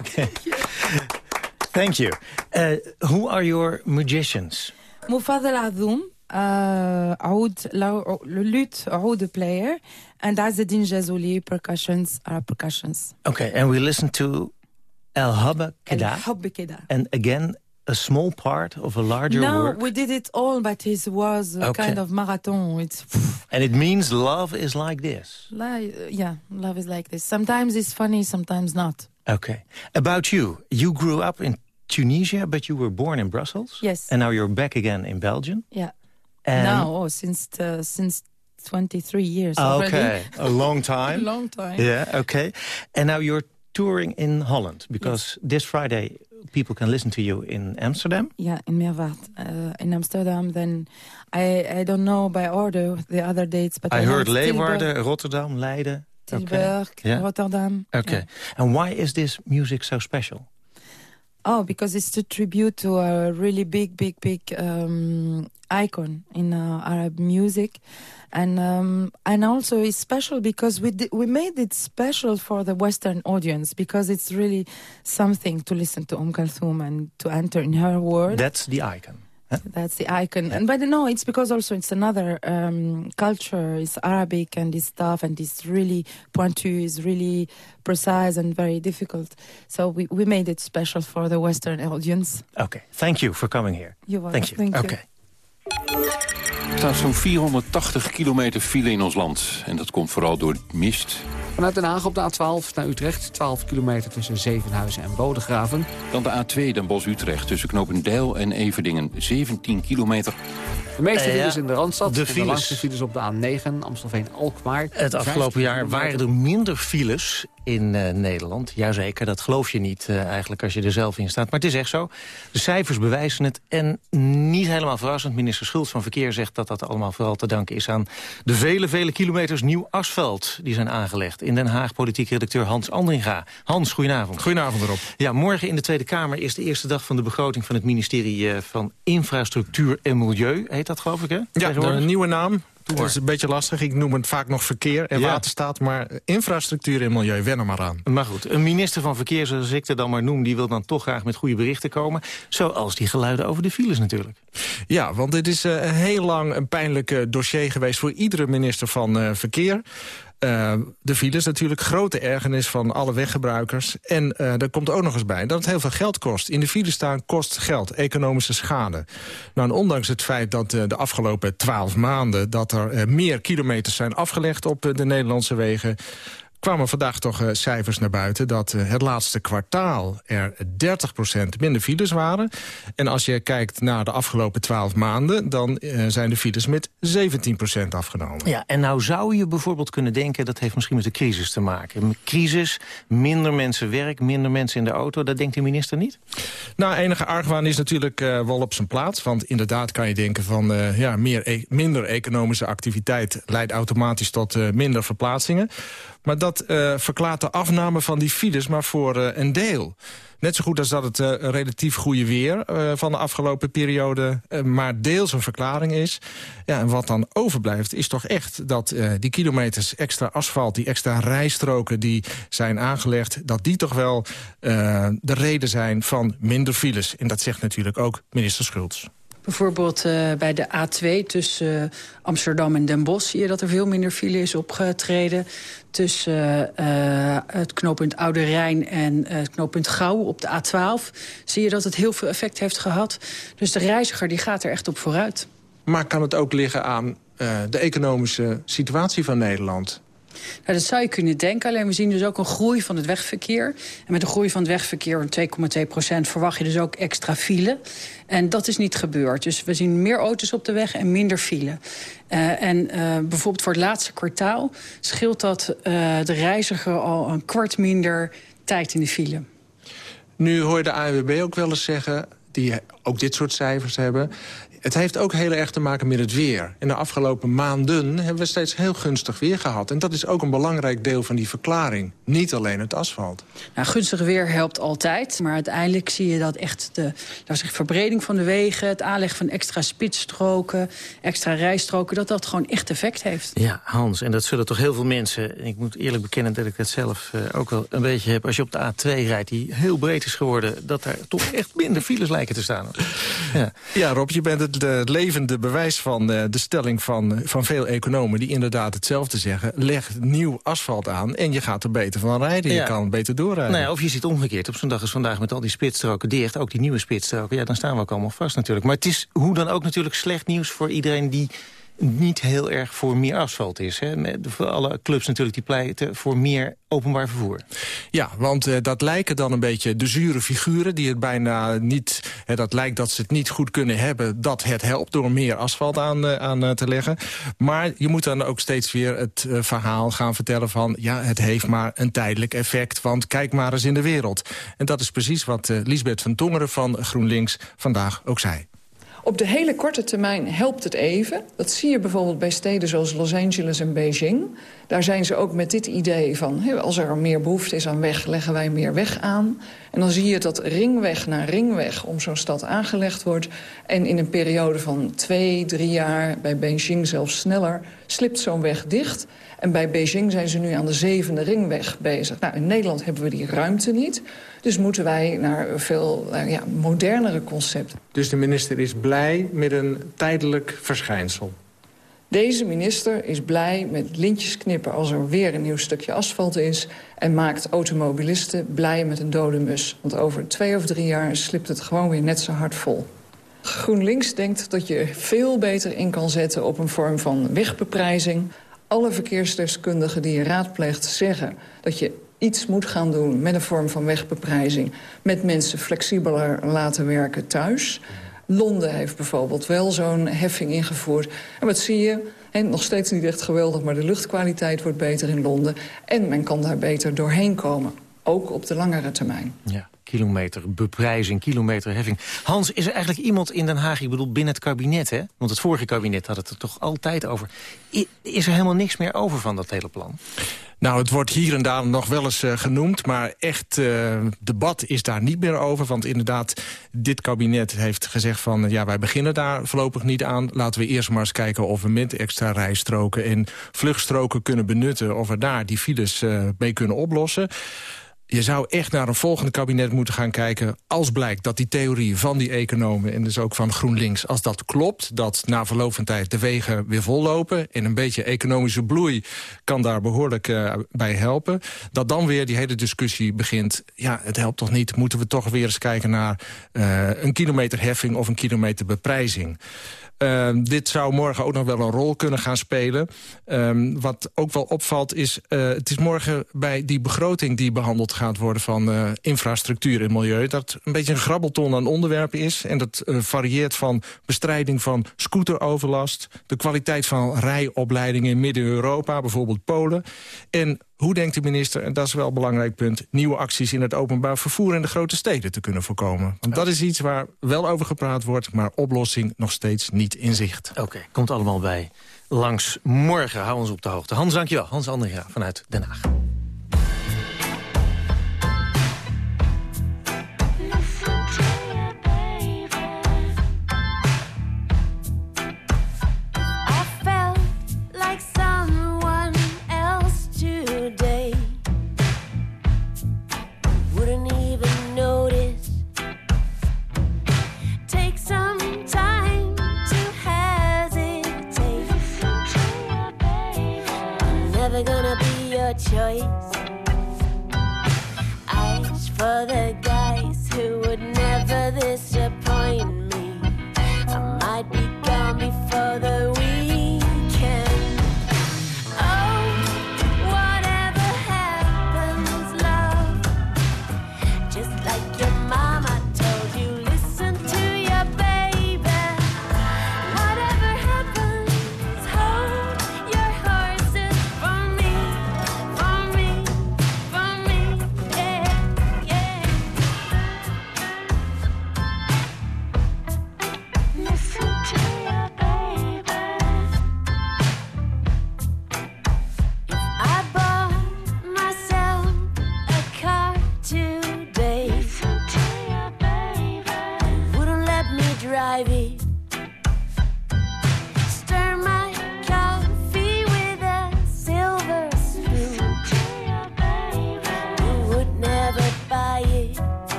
okay. Thank you. Uh, who are your magicians? مفضل عظوم آه، عود لو- لوت عود player and Azedin Jazouli percussions are percussions Okay, and we listen to El Habba Keda. الحب كده And again, a small part of a larger no work. we did it all but it was a Okay. kind of marathon it's And it means love is like this. li- yeah love is like this sometimes it's funny sometimes not Okay. About you, you grew up in Tunisia, but you were born in Brussels. Yes. And now you're back again in Belgium. yeah And now oh, since uh, since 23 years already Okay, a long [LAUGHS] time. a long time Yeah, okay. And now you're touring in Holland because this Friday people can listen to you in Amsterdam. Yeah, in Meerwaard, uh, in Amsterdam. Then I I don't know by order the other dates, but I, I heard it's Leeuwarden, Tilburg, Rotterdam, Leiden. Tilburg, Yeah. Rotterdam. Okay. And why is this music so special? Oh, because it's a tribute to a really big, big, big um, icon in uh, Arab music, and um, and also it's special because we we made it special for the Western audience because it's really something to listen to Umm Kulthum and to enter in her world. That's the icon. That's the icon. And but no, it's because also it's another um, culture. It's Arabic and it's tough and it's really pointu, it's really precise and very difficult. So we, we made it special for the Western audience. Okay. Thank you for coming here. You're welcome. Thank you. Thank you. okay. Er staat zo'n 480 kilometer file in ons land. En dat komt vooral door mist. Vanuit Den Haag op de A12 naar Utrecht. 12 kilometer tussen Zevenhuizen en Bodegraven. Dan de A2 Den Bosch-Utrecht tussen Knopendijl en Everdingen. 17 kilometer. De meeste Eh, files in de Randstad. de files. langste files op de A9, Amstelveen-Alkmaar. Het afgelopen jaar waren er minder files in eh, Nederland. Jazeker, dat geloof je niet eh, eigenlijk als je er zelf in staat. Maar het is echt zo. De cijfers bewijzen het. En niet helemaal verrassend, minister Schultz van Verkeer zegt dat dat allemaal vooral te danken is aan de vele, vele kilometers nieuw asfalt die zijn aangelegd. In Den Haag politiek redacteur Hans Andringa. Hans, goedenavond. Goedenavond erop. Ja, morgen in de Tweede Kamer is de eerste dag van de begroting van het ministerie eh, van Infrastructuur en Milieu. Heet dat geloof ik hè? Ja, een nieuwe naam. Dat is een beetje lastig. Ik noem het vaak nog verkeer en Ja. waterstaat. Maar infrastructuur en milieu, wen er maar aan. Maar goed, een minister van Verkeer, zoals ik het dan maar noem... die wil dan toch graag met goede berichten komen. Zoals die geluiden over de files natuurlijk. Ja, want dit is eh, heel lang een pijnlijk eh, dossier geweest... voor iedere minister van Verkeer. Eh, de files natuurlijk, grote ergernis van alle weggebruikers. En eh er komt ook nog eens bij dat het heel veel geld kost. In de file staan kost geld, economische schade. Nou, en ondanks het feit dat eh, de afgelopen twaalf maanden... dat er meer kilometers zijn afgelegd op de Nederlandse wegen kwamen vandaag toch uh, cijfers naar buiten... dat uh, het laatste kwartaal er 30% minder files waren. En als je kijkt naar de afgelopen 12 maanden... dan uh, zijn de files met 17% afgenomen. Ja, en nou zou je bijvoorbeeld kunnen denken... dat heeft misschien met de crisis te maken. Crisis, minder mensen werk, minder mensen in de auto. Dat denkt de minister niet? Nou, enige argwaan is natuurlijk wel op zijn plaats. Want inderdaad kan je denken van... ja, meer e minder economische activiteit leidt automatisch tot minder verplaatsingen. Maar dat uh, verklaart de afname van die files maar voor uh, een deel. Net zo goed als dat het uh, relatief goede weer van de afgelopen periode... maar deels een verklaring is. Ja, en wat dan overblijft is toch echt dat die kilometers extra asfalt... die extra rijstroken die zijn aangelegd... dat die toch wel de reden zijn van minder files. En dat zegt natuurlijk ook minister Schultz. Bijvoorbeeld uh, bij de A2 tussen uh, Amsterdam en Den Bosch... zie je dat er veel minder file is opgetreden. Tussen uh, het knooppunt Oude Rijn en het knooppunt Gouw op de A12... zie je dat het heel veel effect heeft gehad. Dus de reiziger die gaat er echt op vooruit. Maar kan het ook liggen aan de economische situatie van Nederland? Nou, dat zou je kunnen denken, alleen we zien dus ook een groei van het wegverkeer. En met een groei van het wegverkeer van 2,2 procent... verwacht je dus ook extra file. En dat is niet gebeurd. Dus we zien meer auto's op de weg en minder file. Uh, en uh, bijvoorbeeld voor het laatste kwartaal... scheelt dat uh, de reiziger al een kwart minder tijd in de file. Nu hoor je de ANWB ook wel eens zeggen die ook dit soort cijfers hebben... Het heeft ook heel erg te maken met het weer. In de afgelopen maanden hebben we steeds heel gunstig weer gehad. En dat is ook een belangrijk deel van die verklaring. Niet alleen het asfalt. Nou, gunstig weer helpt altijd. Maar uiteindelijk zie je dat echt de zeg, verbreding van de wegen... het aanleggen van extra spitsstroken, extra rijstroken... dat dat gewoon echt effect heeft. Ja, Hans, en dat zullen toch heel veel mensen... ik moet eerlijk bekennen dat ik dat zelf uh, ook wel een beetje heb... als je op de A2 rijdt, die heel breed is geworden... dat daar toch echt minder files lijken te staan. Ja, ja Rob, je bent het het levende bewijs van uh, de stelling van, van veel economen... die inderdaad hetzelfde zeggen. Leg nieuw asfalt aan en je gaat er beter van rijden. Ja. Je kan beter doorrijden. Nou ja, of je ziet omgekeerd. Op zo'n dag als vandaag met al die spitsstroken dicht. Ook die nieuwe spitsstroken. Ja, dan staan we ook allemaal vast natuurlijk. Maar het is hoe dan ook natuurlijk slecht nieuws voor iedereen... die niet heel erg voor meer asfalt is. Hè? Voor alle clubs natuurlijk die pleiten voor meer openbaar vervoer. Ja, want uh, dat lijken dan een beetje de zure figuren... die het bijna niet... Dat lijkt dat ze het niet goed kunnen hebben... dat het helpt door meer asfalt aan, uh, aan uh, te leggen. Maar je moet dan ook steeds weer het verhaal gaan vertellen van... ja, het heeft maar een tijdelijk effect, want kijk maar eens in de wereld. En dat is precies wat Lisbeth van Tongeren van GroenLinks vandaag ook zei. Op de hele korte termijn helpt het even. Dat zie je bijvoorbeeld bij steden zoals Los Angeles en Beijing. Daar zijn ze ook met dit idee van... als er meer behoefte is aan weg, leggen wij meer weg aan. En dan zie je dat ringweg na ringweg om zo'n stad aangelegd wordt. En in een periode van twee, drie jaar, bij Beijing zelfs sneller... slipt zo'n weg dicht. En bij Beijing zijn ze nu aan de zevende ringweg bezig. Nou, in Nederland hebben we die ruimte niet. Dus moeten wij naar veel uh, ja, modernere concepten. Dus de minister is blij met een tijdelijk verschijnsel? Deze minister is blij met lintjes knippen als er weer een nieuw stukje asfalt is... en maakt automobilisten blij met een dode mus. Want over twee of drie jaar slipt het gewoon weer net zo hard vol. GroenLinks denkt dat je veel beter in kan zetten op een vorm van wegbeprijzing. Alle verkeersdeskundigen die je raadpleegt zeggen dat je iets moet gaan doen met een vorm van wegbeprijzing... met mensen flexibeler laten werken thuis. Londen heeft bijvoorbeeld wel zo'n heffing ingevoerd. En wat zie je? En nog steeds niet echt geweldig, maar de luchtkwaliteit wordt beter in Londen. En men kan daar beter doorheen komen, ook op de langere termijn. Ja kilometerbeprijzing, kilometerheffing. Hans, is er eigenlijk iemand in Den Haag, ik bedoel binnen het kabinet, hè? Want het vorige kabinet had het er toch altijd over. Is er helemaal niks meer over van dat hele plan? Nou, het wordt hier en daar nog wel eens uh, genoemd... maar echt uh, debat is daar niet meer over. Want inderdaad, dit kabinet heeft gezegd van... ja, wij beginnen daar voorlopig niet aan. Laten we eerst maar eens kijken of we met extra rijstroken... en vluchtstroken kunnen benutten... of we daar die files uh, mee kunnen oplossen je zou echt naar een volgende kabinet moeten gaan kijken... als blijkt dat die theorie van die economen en dus ook van GroenLinks... als dat klopt, dat na verloop van tijd de wegen weer vollopen... en een beetje economische bloei kan daar behoorlijk eh, bij helpen... dat dan weer die hele discussie begint. Ja, het helpt toch niet? Moeten we toch weer eens kijken naar uh, een kilometerheffing... of een kilometerbeprijzing? Uh, ehm, dit zou morgen ook nog wel een rol kunnen gaan spelen. Ehm, wat ook wel opvalt is, eh, het is morgen bij die begroting die behandeld gaat worden van eh, infrastructuur en milieu. Dat een beetje een grabbelton aan onderwerpen is. En dat eh, varieert van bestrijding van scooteroverlast... de kwaliteit van rijopleidingen in Midden-Europa, bijvoorbeeld Polen... en hoe denkt de minister, en dat is wel een belangrijk punt... nieuwe acties in het openbaar vervoer in de grote steden te kunnen voorkomen? Want dat is iets waar wel over gepraat wordt... maar oplossing nog steeds niet in zicht. Oké, komt allemaal bij langs morgen. Hou ons op de hoogte. Hans, dankjewel. Hans Andringa vanuit Den Haag. choice. Eyes for the guy.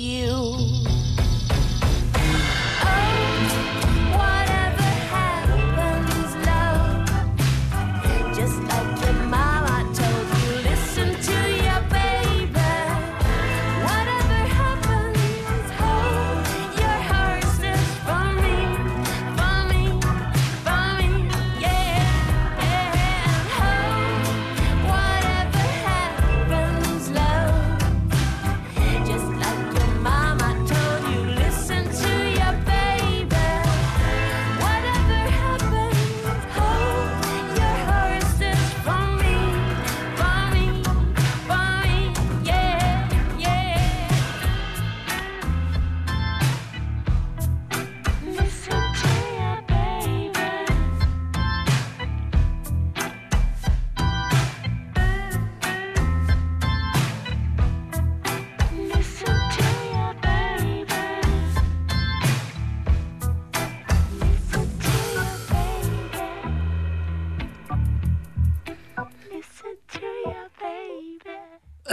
you.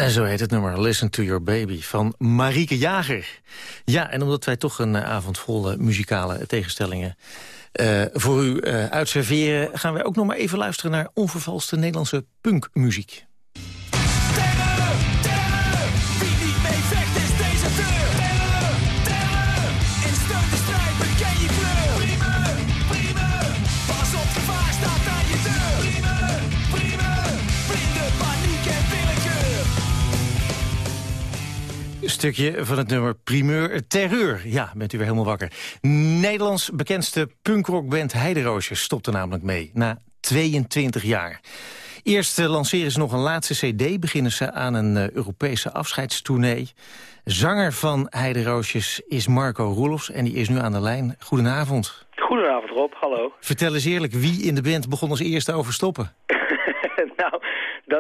En zo heet het nummer Listen to Your Baby van Marieke Jager. Ja, en omdat wij toch een eh, avond vol eh, muzikale tegenstellingen eh, voor u uitserveren... gaan wij ook nog maar even luisteren naar onvervalste Nederlandse punkmuziek. Stukje van het nummer Primeur Terreur. Ja, bent u weer helemaal wakker. Nederlands bekendste punkrockband Heideroosjes stopte namelijk mee. Na 22 jaar. Eerst uh, lanceren ze nog een laatste cd, beginnen ze aan een uh, Europese afscheidstournee. Zanger van Heideroosjes is Marco Roelofs en die is nu aan de lijn. Goedenavond. Goedenavond Rob, hallo. Vertel eens eerlijk, wie in de band begon als eerste over stoppen? [LAUGHS]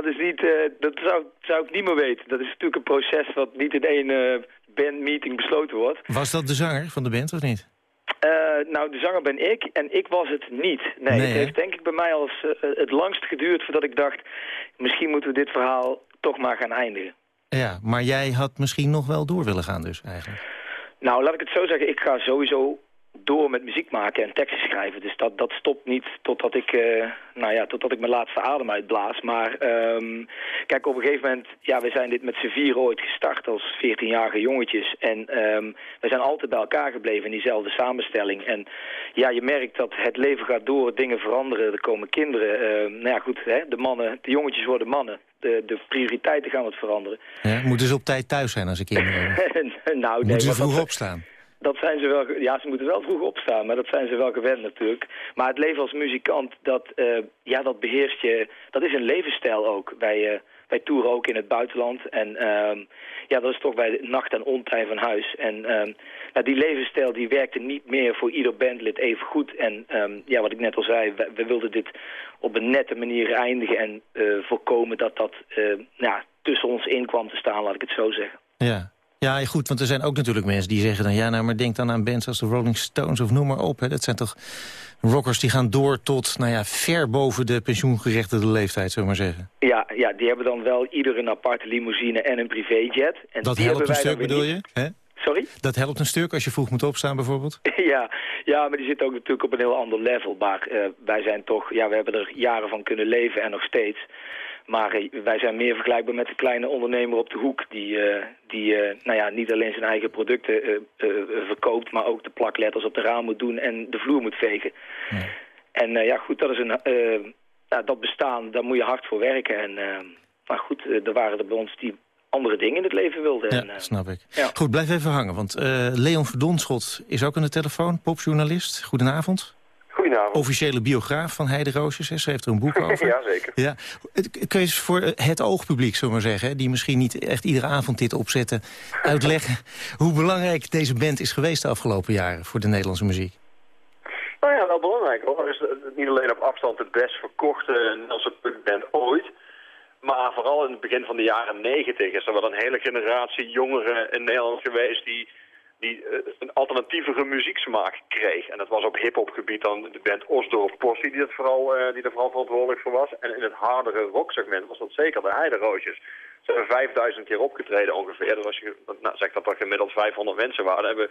dat is niet, uh, dat zou, zou ik niet meer weten. Dat is natuurlijk een proces wat niet in één uh, bandmeeting besloten wordt. Was dat de zanger van de band of niet? Uh, nou, de zanger ben ik en ik was het niet. Nee, Nee, het heeft denk ik bij mij als het langst geduurd voordat ik dacht... misschien moeten we dit verhaal toch maar gaan eindigen. Ja, maar jij had misschien nog wel door willen gaan dus eigenlijk. Nou, laat ik het zo zeggen. Ik ga sowieso door met muziek maken en teksten schrijven. Dus dat, dat stopt niet totdat ik, uh, nou ja, totdat ik mijn laatste adem uitblaas. Maar um, kijk, op een gegeven moment... Ja, we zijn dit met z'n vier ooit gestart als 14-jarige jongetjes. En um, we zijn altijd bij elkaar gebleven in diezelfde samenstelling. En ja, je merkt dat het leven gaat door, dingen veranderen. Er komen kinderen. Uh, nou ja, goed, hè, de mannen, de jongetjes worden mannen. De, de prioriteiten gaan wat veranderen. Ja, moeten ze op tijd thuis zijn als ik kinderen [LAUGHS] nou, nee, Moeten ze vroeg dat- opstaan? Dat zijn ze wel, ja, ze moeten wel vroeg opstaan, maar dat zijn ze wel gewend natuurlijk. Maar het leven als muzikant, dat, eh, ja, dat beheerst je, dat is een levensstijl ook. Wij, eh, wij toeren ook in het buitenland en ehm, ja, dat is toch bij nacht en ontij van huis. En ehm, nou, die levensstijl die werkte niet meer voor ieder bandlid even goed. En ehm, ja, wat ik net al zei, we, wilden dit op een nette manier eindigen en eh, voorkomen dat dat eh, ja, tussen ons in kwam te staan, laat ik het zo zeggen. Ja. Ja, goed, want er zijn ook natuurlijk mensen die zeggen dan... ja, nou, maar denk dan aan bands als de Rolling Stones of noem maar op. Hè. Dat zijn toch rockers die gaan door tot, nou ja, ver boven de pensioengerechtigde leeftijd, zullen we maar zeggen. Ja, ja, die hebben dan wel ieder een aparte limousine en een privéjet. En Dat die helpt hebben een stuk, bedoel je? Hè? Sorry? Dat helpt een stuk als je vroeg moet opstaan bijvoorbeeld? [LAUGHS] ja, ja, maar die zitten ook natuurlijk op een heel ander level. Maar eh, wij zijn toch, ja, we hebben er jaren van kunnen leven en nog steeds. Maar eh, wij zijn meer vergelijkbaar met de kleine ondernemer op de hoek... die, eh, die eh, nou ja, niet alleen zijn eigen producten verkoopt... maar ook de plakletters op de raam moet doen en de vloer moet vegen. En ja, goed, dat is een... dat bestaan, daar moet je hard voor werken. En, maar goed, er waren er bij ons die andere dingen in het leven wilden. Ja, en, snap ik. ja. Goed, blijf even hangen, want Leon Verdonschot is ook aan de telefoon, popjournalist. Goedenavond. Goedenavond. Officiële biograaf van Heide Roosjes, hè. ze heeft er een boek [LAUGHS] over. Ja, zeker. Ja. Het- Kun je eens voor het oogpubliek, zullen we maar zeggen... die misschien niet echt iedere avond dit opzetten... [LAUGHS] uitleggen hoe belangrijk deze band is geweest de afgelopen jaren... voor de Nederlandse muziek? Nou ja, wel belangrijk hoor. Het is eh, niet alleen op afstand de best verkochte Nederlandse punkband ooit. Maar vooral in het begin van de jaren negentig is er wel een hele generatie jongeren in Nederland geweest die, die eh, een alternatievere muzieksmaak kreeg. En dat was op hip-hop gebied dan de band Osdorp Possie die, het vooral, eh, die er vooral verantwoordelijk voor was. En in het hardere rocksegment was dat zeker de Heideroosjes. Ze hebben 5000 keer opgetreden ongeveer. Dus als je nou, zegt dat er gemiddeld 500 mensen waren, hebben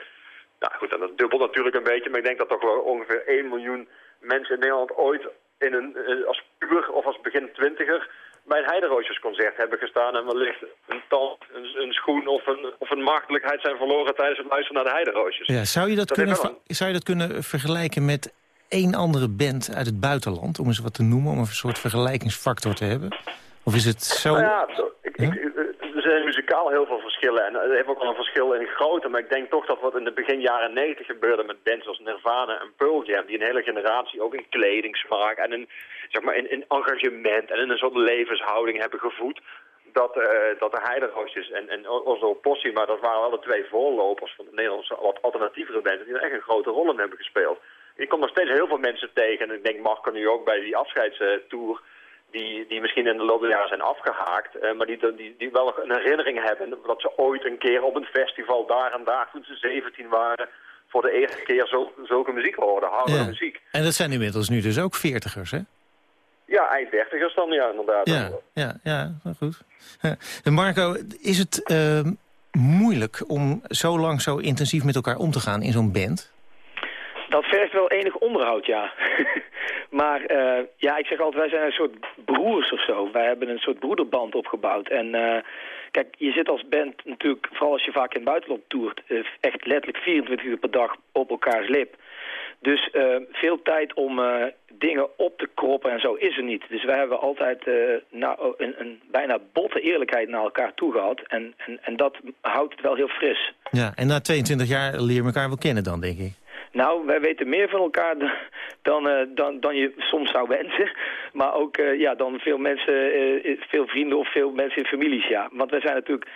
nou goed, en dat dubbelt natuurlijk een beetje, maar ik denk dat toch wel ongeveer 1 miljoen mensen in Nederland ooit in een, eh, als puber of als begin twintiger bij een Heideroosjesconcert hebben gestaan en wellicht een tand, een, een schoen of een, of een maagdelijkheid zijn verloren tijdens het luisteren naar de Heideroosjes. Ja, zou, je dat Dat kunnen, zou je dat kunnen vergelijken met één andere band uit het buitenland? Om eens wat te noemen, om een soort vergelijkingsfactor te hebben? Of is het zo... Nou ja, ik, ik, zijn muzikaal heel veel verschillen en er heeft ook wel een verschil in grootte. Maar ik denk toch dat wat in de begin jaren 90 gebeurde met bands als Nirvana en Pearl Jam, die een hele generatie ook in kledingsmaak en in, zeg maar, in, in engagement en in een soort levenshouding hebben gevoed. Dat, eh, dat de Heideroosjes en, en Oslo Possie, maar dat waren wel de twee voorlopers van de Nederlandse wat alternatievere bands, die er echt een grote rol in hebben gespeeld. Ik kom nog steeds heel veel mensen tegen en ik denk Marco nu ook bij die afscheidstour die, die misschien in de loop der jaren zijn afgehaakt, eh, maar die, die, die wel een herinnering hebben dat ze ooit een keer op een festival daar en daar, toen ze 17 waren, voor de eerste keer zo, zulke muziek hoorden, hardere Ja. muziek. En dat zijn inmiddels nu dus ook veertigers, hè? Ja, eind dertigers dan, ja, inderdaad. Ja, ja, ja, goed. Ja. [LAUGHS] En Marco, is het eh, moeilijk om zo lang zo intensief met elkaar om te gaan in zo'n band? Dat vergt wel enig onderhoud, ja. [LAUGHS] maar eh, ja, ik zeg altijd, wij zijn een soort broers of zo. Wij hebben een soort broederband opgebouwd. En eh, kijk, je zit als band natuurlijk, vooral als je vaak in het buitenland toert... eh, echt letterlijk 24 uur per dag op elkaars lip. Dus veel tijd om dingen op te kroppen en zo is er niet. Dus wij hebben altijd nou, een, een bijna botte eerlijkheid naar elkaar toe gehad. En, en, en dat houdt het wel heel fris. Ja, en na 22 jaar leer je elkaar wel kennen dan, denk ik. Nou, wij weten meer van elkaar dan, dan, eh, dan, dan je soms zou wensen. Maar ook eh, ja, dan veel mensen, eh, veel vrienden of veel mensen in families, ja. Want wij zijn natuurlijk...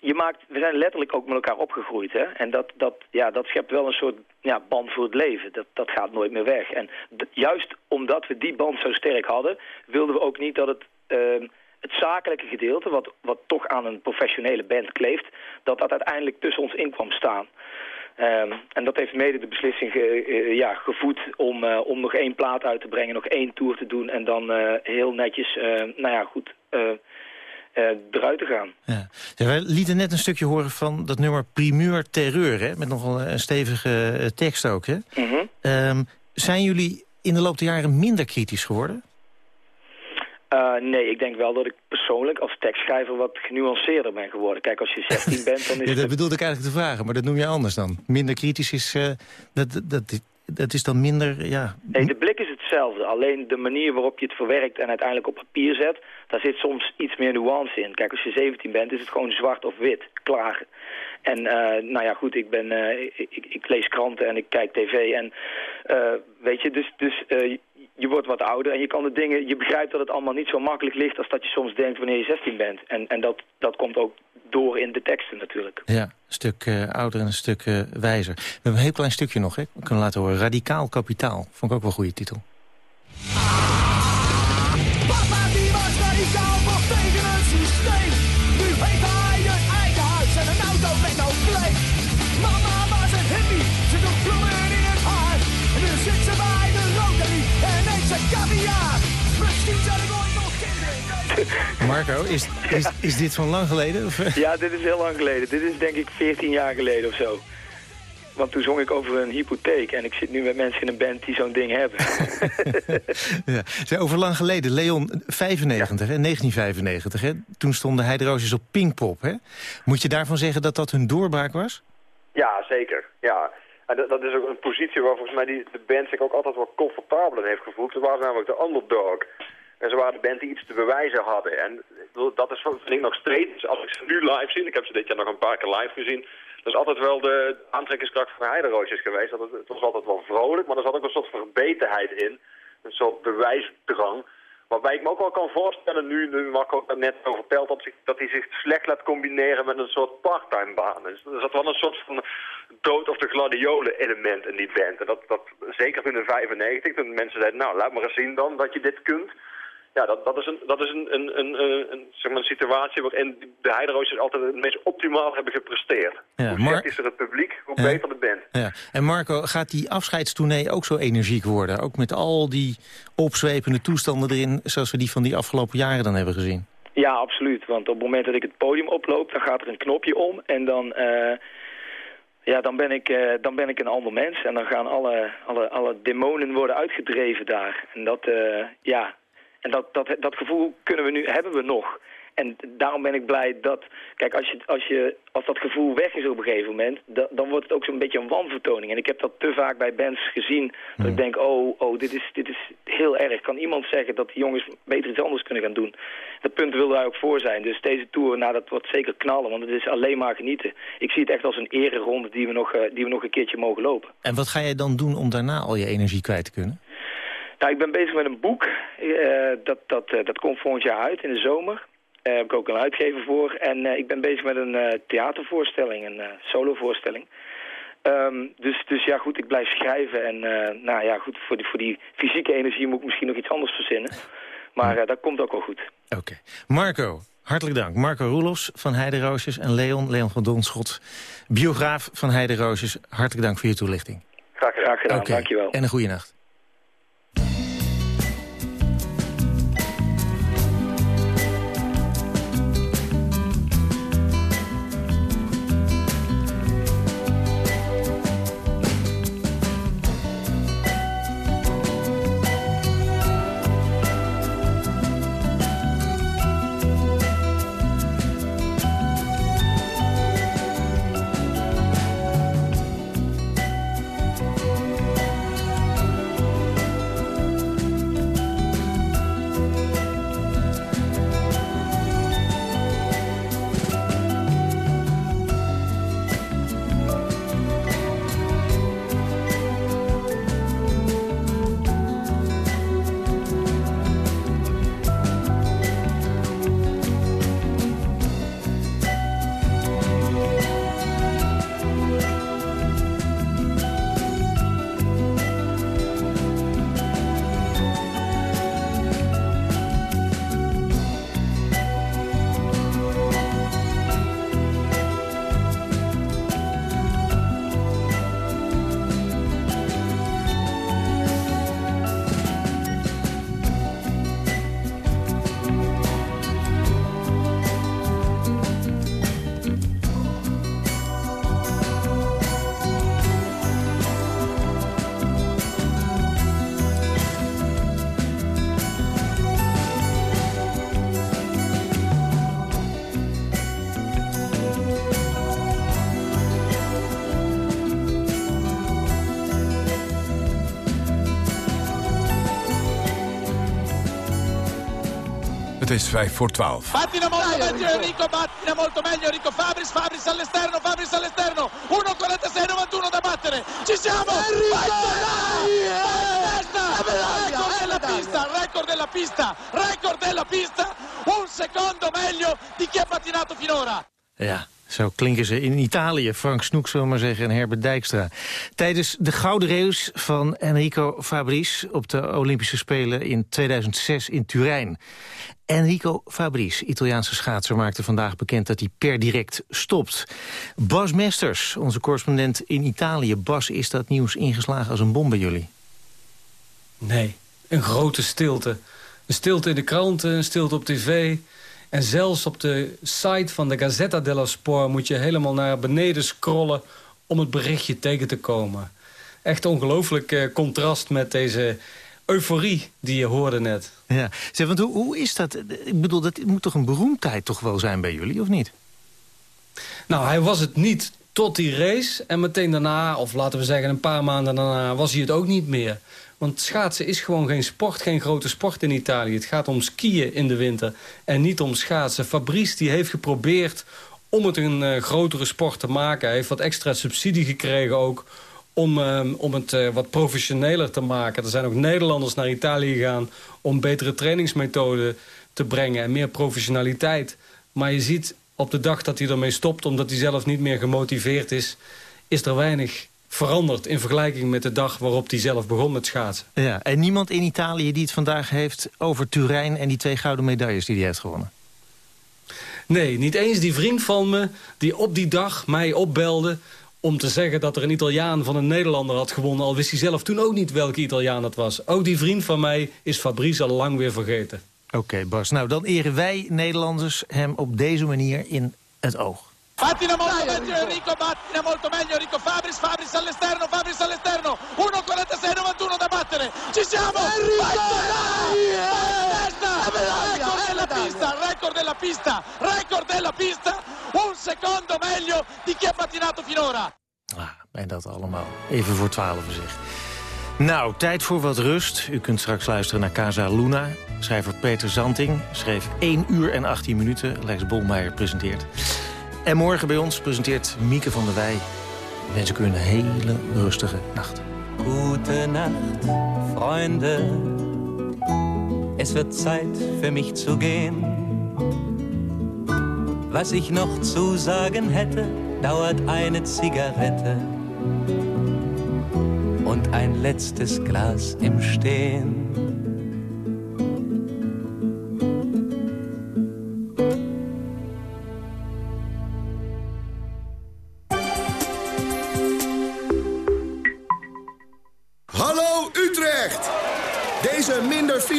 Je maakt, we zijn letterlijk ook met elkaar opgegroeid, hè. En dat, dat, ja, dat schept wel een soort ja, band voor het leven. Dat, dat gaat nooit meer weg. En juist omdat we die band zo sterk hadden... wilden we ook niet dat het... ehm, het zakelijke gedeelte, wat, wat toch aan een professionele band kleeft... dat dat uiteindelijk tussen ons in kwam staan. Ehm, en dat heeft mede de beslissing ge- eh, ja, gevoed om, eh, om nog één plaat uit te brengen, nog één tour te doen en dan eh, heel netjes, nou ja, goed, eruit te gaan. Ja, wij lieten net een stukje horen van dat nummer Primeur Terreur, hè? met nogal een stevige tekst ook. Hè? Mhm. Ehm, zijn jullie in de loop der jaren minder kritisch geworden? Eh, nee, ik denk wel dat ik persoonlijk als tekstschrijver wat genuanceerder ben geworden. Kijk, als je 16 [LAUGHS] bent, dan is Ja, dat het... bedoelde ik eigenlijk te vragen, maar dat noem je anders dan. Minder kritisch is, eh, dat, dat, dat is dan minder, ja... Nee, de blik is hetzelfde. Alleen de manier waarop je het verwerkt en uiteindelijk op papier zet... daar zit soms iets meer nuance in. Kijk, als je 17 bent, is het gewoon zwart of wit. Klaar. En eh, nou ja, goed, ik, ben, ik, ik, ik lees kranten en ik kijk tv. En weet je, dus, dus je wordt wat ouder en je kan de dingen... Je begrijpt dat het allemaal niet zo makkelijk ligt als dat je soms denkt wanneer je 16 bent. En, en dat, dat komt ook door in de teksten natuurlijk. Ja, een stuk eh, ouder en een stuk eh, wijzer. We hebben een heel klein stukje nog, hè? We kunnen laten horen. Radicaal kapitaal. Vond ik ook wel een goede titel. Marco, is, is, is dit van lang geleden? Of? Ja, dit is heel lang geleden. Dit is denk ik 14 jaar geleden of zo. Want toen zong ik over een hypotheek en ik zit nu met mensen in een band die zo'n ding hebben. [LAUGHS] Ja. Zeg, Over lang geleden, Leon, 95, hè, 1995, hè? toen stonden Heideroosjes op Pinkpop. Hè? Moet je daarvan zeggen dat dat hun doorbraak was? Ja, zeker. Ja. En dat, dat is ook een positie waar volgens mij die, de band zich ook altijd wel comfortabel in heeft gevoeld. Ze waren namelijk de underdog. En ze waren de band die iets te bewijzen hadden. En dat is vind ik nog steeds, als ik ze nu live zie, ik heb ze dit jaar nog een paar keer live gezien, dat is altijd wel de aantrekkingskracht van Heideroosjes geweest. Dat het, het was altijd wel vrolijk, maar er zat ook een soort verbetenheid in. Een soort bewijsdrang. Waarbij ik me ook wel kan voorstellen, nu, nu Marco het net over vertelt, dat, zich, dat hij zich slecht laat combineren met een soort parttime baan. Dus er zat wel een soort van dood of de gladiolen element in die band. En dat, dat zeker in 95, toen mensen zeiden, nou laat maar eens zien dan dat je dit kunt. Ja, dat, dat is, een, dat is een, een, een, een, een, zeg maar een situatie waarin de Heideroosjes altijd het meest optimaal hebben gepresteerd. Ja, hoe Mar- sceptischer het publiek, hoe Ja. beter de band. Ja. En Marco, gaat die afscheidstournee ook zo energiek worden? Ook met al die opzwepende toestanden erin, zoals we die van die afgelopen jaren dan hebben gezien? Ja, absoluut. Want op het moment dat ik het podium oploop, dan gaat er een knopje om. En dan, eh, ja, dan, ben, ik, eh, dan ben ik een ander mens. En dan gaan alle, alle, alle demonen worden uitgedreven daar. En dat, eh, ja, en dat, dat, dat gevoel kunnen we nu, hebben we nog. En daarom ben ik blij dat, kijk, als, je, als, je, als dat gevoel weg is op een gegeven moment, da- dan wordt het ook zo'n beetje een wanvertoning. En ik heb dat te vaak bij bands gezien, dat ik denk, oh, oh dit, is, dit is heel erg. Kan iemand zeggen dat die jongens beter iets anders kunnen gaan doen? Dat punt wil daar ook voor zijn. Dus deze tour, nou, dat wordt zeker knallen, want het is alleen maar genieten. Ik zie het echt als een ereronde die we nog, eh, die we nog een keertje mogen lopen. En wat ga jij dan doen om daarna al je energie kwijt te kunnen? Nou, ik ben bezig met een boek. Eh, dat, dat, eh, dat komt volgend jaar uit in de zomer. Daar heb ik ook een uitgever voor. En eh, ik ben bezig met een eh, theatervoorstelling, een eh, solovoorstelling. Ehm, dus, dus ja, goed, ik blijf schrijven. En eh, nou ja, goed, voor die, voor die fysieke energie moet ik misschien nog iets anders verzinnen. Maar eh, dat komt ook wel goed. Oké. Marco, hartelijk dank. Marco Roelofs van Heideroosjes en Leon, Leon van Donschot, biograaf van Heideroosjes. Hartelijk dank voor je toelichting. Graag gedaan, Graag gedaan Oké. dankjewel. En een goede nacht. Is vijf voor twaalf. Pattina molto meglio Enrico, pattina molto meglio Enrico Fabris, Fabris all'esterno, Fabris all'esterno, 1.46-91 da battere, ci siamo! Enrico! Record della pista, record della pista, record della pista, un secondo meglio di chi ha pattinato finora. Ja, zo klinken ze in Italië. Frank Snoek, zullen maar zeggen, en Herbert Dijkstra. Tijdens de gouden race van Enrico Fabrice... op de Olympische Spelen in 2006 in Turijn. Enrico Fabrice, Italiaanse schaatser, maakte vandaag bekend... dat hij per direct stopt. Bas Mesters, onze correspondent in Italië. Bas, is dat nieuws ingeslagen als een bom bij jullie? Nee, een grote stilte. Een stilte in de kranten, een stilte op tv... En zelfs op de site van de Gazzetta dello Sport moet je helemaal naar beneden scrollen om het berichtje tegen te komen. Echt ongelooflijk eh, contrast met deze euforie die je hoorde net. Ja, zeg, want hoe, hoe is dat? Ik bedoel, dat moet toch een beroemdheid toch wel zijn bij jullie, of niet? Nou, hij was het niet tot die race. En meteen daarna, of laten we zeggen een paar maanden daarna, was hij het ook niet meer. Want schaatsen is gewoon geen sport, geen grote sport in Italië. Het gaat om skiën in de winter en niet om schaatsen. Fabrice die heeft geprobeerd om het een uh, grotere sport te maken. Hij heeft wat extra subsidie gekregen ook om, uh, om het uh, wat professioneler te maken. Er zijn ook Nederlanders naar Italië gegaan om betere trainingsmethoden te brengen en meer professionaliteit. Maar je ziet op de dag dat hij ermee stopt, omdat hij zelf niet meer gemotiveerd is, is er weinig veranderd in vergelijking met de dag waarop hij zelf begon met schaatsen. Ja, en niemand in Italië die het vandaag heeft over Turijn... en die twee gouden medailles die hij heeft gewonnen? Nee, niet eens die vriend van me die op die dag mij opbelde... om te zeggen dat er een Italiaan van een Nederlander had gewonnen... al wist hij zelf toen ook niet welke Italiaan het was. Ook die vriend van mij is Fabrice al lang weer vergeten. Oké, okay, Bas. Nou, dan eren wij Nederlanders hem op deze manier in het oog. Pattina molto meglio Enrico, pattina molto meglio Enrico Fabris, Fabris all'esterno, Fabris all'esterno, 1.46-91 da battere, ci siamo! Enrico! Record della pista, record della pista, record della pista, un secondo meglio di chi ha pattinato finora. Ah, en dat allemaal even voor 12 zeg. Nou, tijd voor wat rust. U kunt straks luisteren naar Casa Luna. Schrijver Peter Zanting schreef 1 uur en 18 minuten. Lex Bolmeijer presenteert. En morgen bij ons presenteert Mieke van der Wij. Wens ik u een hele rustige nacht. Gute Nacht, Freunde. Es wird Zeit für mich zu gehen. Was ich noch zu sagen hätte, dauert eine Zigarette und ein letztes Glas im Stehen.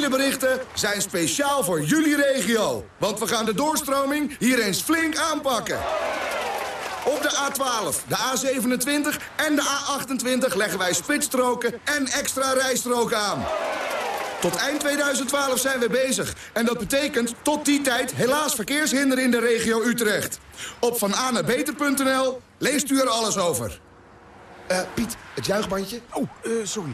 Fileberichten zijn speciaal voor jullie regio. Want we gaan de doorstroming hier eens flink aanpakken. Op de A12, de A27 en de A28 leggen wij spitsstroken en extra rijstroken aan. Tot eind 2012 zijn we bezig. En dat betekent tot die tijd helaas verkeershinder in de regio Utrecht. Op vananabeter.nl leest u er alles over. Eh, Piet, het juichbandje. Oh, eh, sorry.